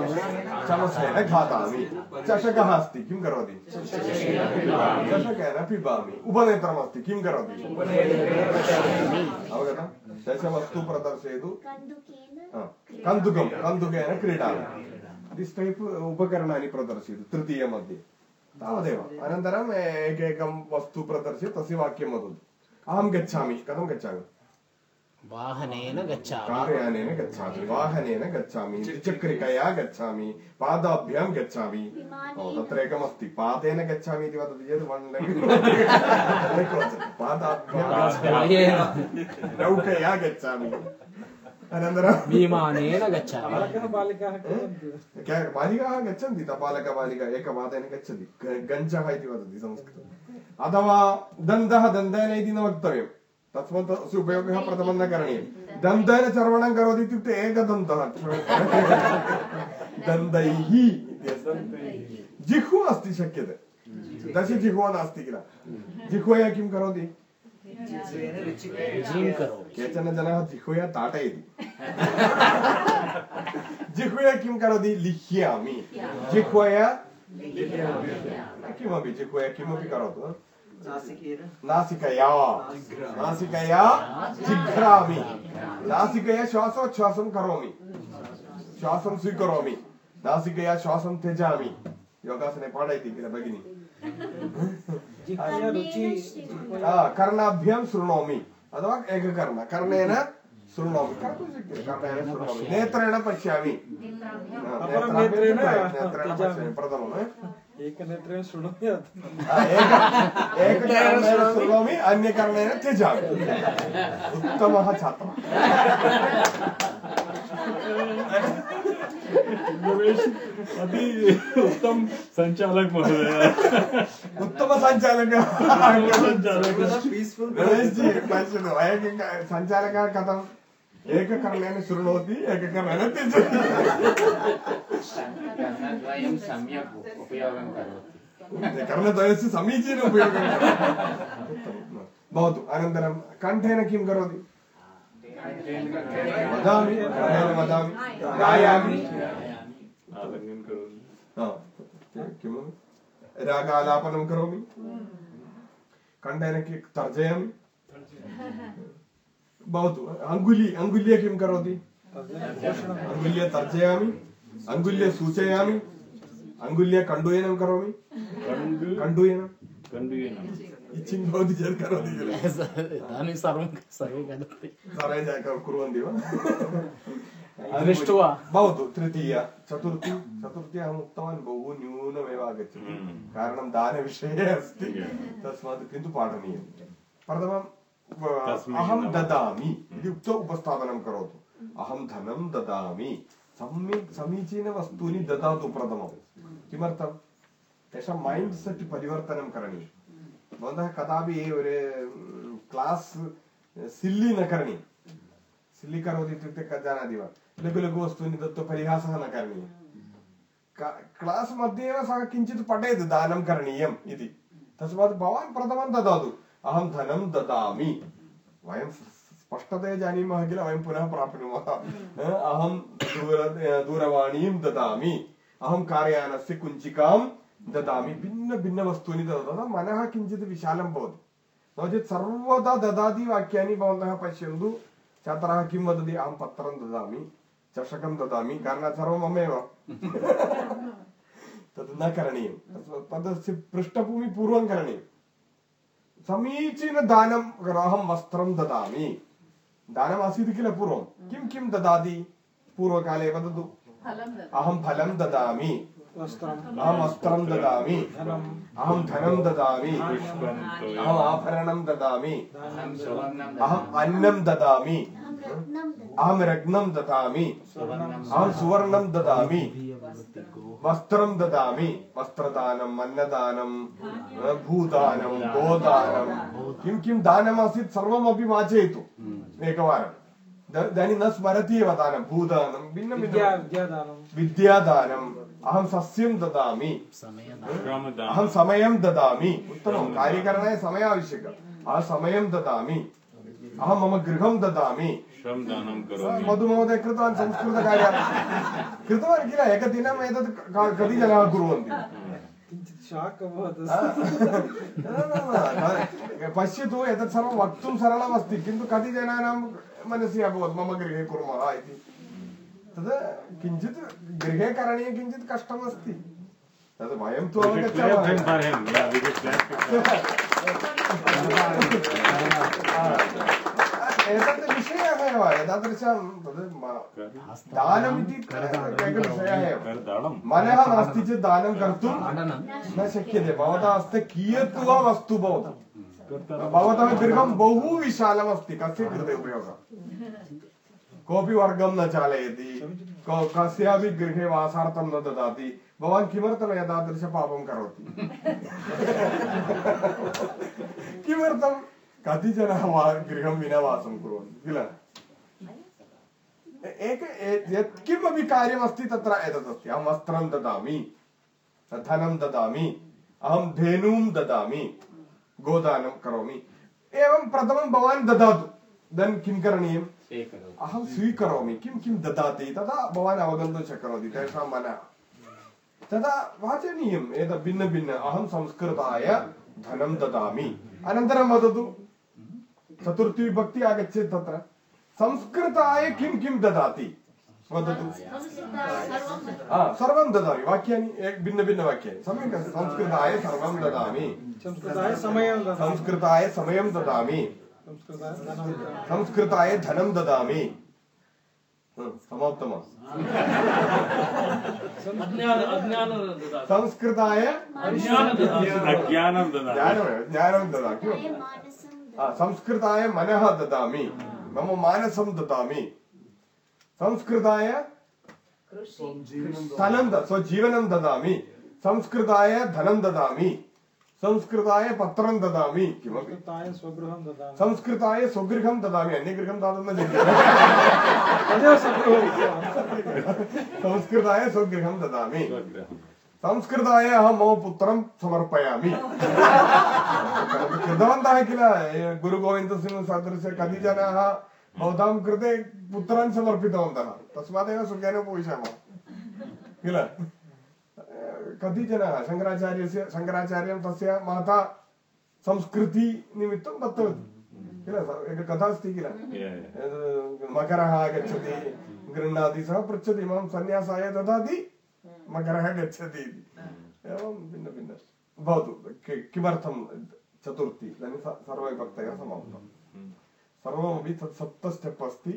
खादामि चषकः अस्ति किं करोति? चषकेन पिबामि उपनेत्रमस्ति। किं करोति? अवगतं? दशवस्तु प्रदर्शयतु। कन्दुकेन हा, कन्दुकं। कन्दुकेन क्रीडामि। दिस् टैप् उपकरणानि प्रदर्शयतु तृतीयमध्ये तावदेव। अनन्तरम् एकैकं वस्तु प्रदर्श्य तस्य वाक्यं वदतु। अहं गच्छामि। कथं गच्छामि? वाहनेन गच्छामि कारयानेन गच्छामि वाहनेन गच्छामि द्विचक्रिकया गच्छामि पादाभ्यां गच्छामि ओ, तत्र एकमस्ति पादेन गच्छामि इति वदति चेत् वन् पादाभ्यां नौकया गच्छामि अनन्तरं विमानेन गच्छामि बालकः बालिकाः कुर्वन्ति क्या- बालिकाः गच्छन्ति तपालक बालिका एकपादेन गच्छन्ति ग- गञ्जः इति वदति संस्कृते अथवा दन्तः दन्तेन इति न वक्तव्यं तस्मात् तस्य उपयोगः प्रथमं न करणीयं। दन्तेन चर्वणं करोति इत्युक्ते एकदन्तः। दन्तैः जिह्वा अस्ति शक्यते। दश जिह्वा नास्ति किल। जिह्वया किं करोति? केचन जनाः जिह्वया ताटयति। जिह्वया किं करोति? लिह्यामि। जिह्वया किमपि जिह्वया किमपि करोतु। हा? नासिकया। नासिकया। जिघ्रामि। नासिकया श्वासोच्छ्वासं करोमि। श्वासं स्वीकरोमि। नासिकया श्वासं त्यजामि। योगासने पाठयति किल भगिनि? कर्णाभ्यां शृणोमि। अथवा एककर्ण कर्णेन शृणोमि। कर्तुं शक्यते। कर्णेन शृणोमि। नेत्रेण पश्यामि। नेत्रेण। नेत्रेण पश्यामि। प्रथमं हा? एकनेत्रेण शृणोमि आ, एक एककर्णेन शृणोमि अन्यकर्णेन त्यजामि उत्तमः छात्रः अति उत्तम संचालक महोदय उत्तमसञ्चालकः संचालक पीस्फुल् गणेशजी पश्यतु एक सञ्चालकः कथम् एककर्णेन शृणोति त्यजति कर्णद्वयं सम्यक् उपयोगं करोति कर्णद्वयस्य समीचीन उपयोगः। भवतु अनन्तरं कण्ठेन किं करोति वदामि कण्ठेन वदामि गायामि हा, किं रागालापनं करोमि कण्ठेन तर्जयामि भवतु। अङ्गुली अङ्गुल्य किं करोति? अङ्गुल्य तर्जयामि अङ्गुल्य सूचयामि अङ्गुल्य कण्डूयनं करोमि। कण्डु कण्डूयनं। इच्छिन् भवति चेत् करोति किल? इदानीं सर्वं सर्वे वदन्ति सर्वे कुर्वन्ति वा? दृष्ट्वा भवतु तृतीय। चतुर्थी चतुर्थी अहम् उक्तवान् बहु न्यूनमेव आगच्छति। कारणं दानविषये अस्ति। तस्मात् किन्तु पाठनीयं प्रथमं अहं नव- ददामि। इति उक्त्वा उपस्थापनं करोतु। अहं धनं ददामि। सम्यक् समीचीनवस्तूनि ददातु प्रथमं किमर्थं? तेषां मैण्ड् सेट् परिवर्तनं करणीयं भवन्तः कदापि क्लास् सिल्लि न करणीयं सिल्लि करोति इत्युक्ते जानाति वा। लघु लघु वस्तूनि दत्त्वा परिहासः न करणीयः क्लास् मध्ये एव सः किञ्चित् पठेत् दानं करणीयम् इति। तस्मात् भवान् प्रथमं ददातु। अहं धनं ददामि। वयं स्पष्टतया जानीमः किल वयं पुनः प्राप्नुमः। अहं दूर दूरवाणीं ददामि। अहं कारयानस्य कुञ्चिकां ददामि। भिन्नभिन्नवस्तूनि ददाति तदा मनः किञ्चित् विशालं भवति। नो चेत् सर्वदा ददाति वाक्यानि भवन्तः पश्यन्तु। छात्राः किं वदति? अहं पत्रं ददामि चषकं ददामि। कारणात् सर्वं ममेव तद् न करणीयं। तदस्य पृष्ठभूमि पूर्वं करणीयं समीचीनदानं अहं वस्त्रं ददामि दानमासीत् किल पूर्वं किं किं ददाति पूर्वकाले वदतु अहं फलं ददामि अहं वस्त्रं ददामि अहं धनं ददामि अहम् आभरणं ददामि अहम् अन्नं ददामि अहं रत्नं ददामि अहं सुवर्णं ददामि वस्त्रं ददामि वस्त्रदानम् अन्नदानं भूदानं गोदानं किं किं दानमासीत् सर्वमपि वाचयतु एकवारं इदानीं न स्मरति एव दानं भूदानं भिन्न विद्या भिन्न विद्यादानं विद्यादानम् अहं सस्यं ददामि अहं समयं ददामि उत्तमं कार्यकरणाय समयः आवश्यकः अहं समयं ददामि अहं मम गृहं ददामि। श्रमदानं करोमि। मधुमहोदय कृतवान् संस्कृतकार्यात् कृतवान् किल? एकदिनम् एतत् क- कति जनाः कुर्वन्ति? किञ्चित् शाक् अभवत्। न, न, न, पश्यतु एतत् सर्वं वक्तुं सरलमस्ति किन्तु कति जनानां मनसि अभवत् मम गृहे कुर्मः इति। तद् किञ्चित् गृहे करणीयं किञ्चित् कष्टमस्ति। तद् वयं तु We should clap him अवगच्छामः for him. Yeah, we should clap him. एतत् विषयः एव एतादृशं तद् म- दानमिति एकः विषयः एव करदानं मनः नास्ति चेत् दानं कर्तुं न शक्यते भवतः हस्ते कियत् वा वस्तु भवतु भवतः गृहं बहु विशालमस्ति कस्य कृते उपयोगः कोऽपि वर्गं न चालयति क- कस्यापि गृहे वासार्थं न ददाति भवान् किमर्थम् एतादृशपापं करोति। किमर्थं कति जनाः वा गृहं विना वासं कुर्वन्ति किल? एक यत्किमपि कार्यमस्ति तत्र एतदस्ति अहं वस्त्रं ददामि धनं ददामि अहं धेनुं ददामि गोदानं करोमि। एवं प्रथमं भवान् ददातु। देन् किं करणीयं स्वीकरोतु। अहं स्वीकरोमि। किं किं ददाति? तदा भवान् अवगन्तुं शक्नोति। तेषां मनः। तदा वाचनीयम् एतत् भिन्नभिन्न अहं संस्कृताय धनं ददामि। अनन्तरं वदतु चतुर्थी विभक्ति आगच्छेत् तत्र। संस्कृताय किं किं ददाति? वदतु। हा, सर्वं ददामि। वाक्यानि भिन्नभिन्नवाक्यानि सम्यक् अस्ति संस्कृताय सर्वं ददामि। संस्कृताय समयं ददामि। संस्कृताय धनं ददामि संस्कृताय धनं ददामि हं, समाप्तम् संस्कृताय ददाति ज्ञानमेव ज्ञानं ददामि संस्कृताय मनः ददामि मम मानसं ददामि संस्कृताय स्थलं स्वजीवनं ददामि संस्कृताय धनं ददामि संस्कृताय पत्रं ददामि। किमपि संस्कृताय स्वगृहं ददामि। संस्कृताय स्वगृहं ददामि अन्यगृहं दातुं न शक्यते संस्कृताय स्वगृहं ददामि। संस्कृताय अहं मम पुत्रं समर्पयामि। कृतवन्तः किल? गुरुगोविन्दसिंह सदृश कति जनाः भवतां कृते पुत्रान् समर्पितवन्तः। तस्मादेव सुखेन उपविशामः। किल? कति जनाः शङ्कराचार्यस्य शङ्कराचार्यं तस्य माता संस्कृतिनिमित्तं दत्तवती किल एका कथा अस्ति किल. एतद् मकरः आगच्छति गृह्णाति सः पृच्छति माँ सन्न्यासाय ददाति मकरः गच्छति इति। एवं भिन्नभिन्न भवतु किमर्थं चतुर्थी? इदानीं स- सर्वविभक्तयः समाप्तम् सर्वमपि तत् सप्त स्टेप् अस्ति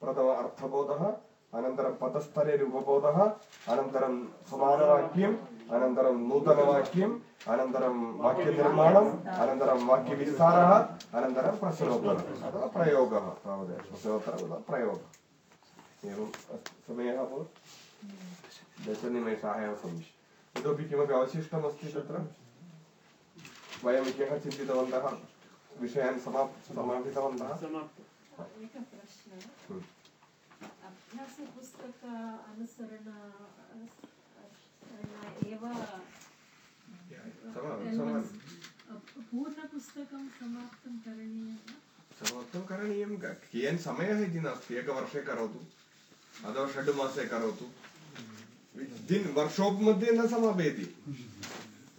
प्रथम अर्थबोधः अनन्तरं पदस्तरे रूपबोधः अनन्तरं समानवाक्यम्। अनन्तरं नूतनवाक्यम् अनन्तरं वाक्यनिर्माणम् अनन्तरं वाक्यविस्तारः अनन्तरं प्रश्नोत्तरः। अथवा प्रयोगः तावदेव। प्रश्नोत्तरः अथवा प्रयोगः। अस्ति। समयः अभवत्। दशनिमेषाः एव सन्ति इतोपि किमपि अवशिष्टमस्ति तत्र? वयं ह्यः चिन्तितवन्तः। विषयान् समाप् समापितवन्तः। हम्म। अभ्यासपुस्तक अनुसरण एव पूर्णपुस्तकं समाप्तं करणीयं कियन् समयः इति नास्ति। एकवर्षे करोतु। अथवा षड् मासे करोतु। वर्क्शाप् मध्ये न समापयति।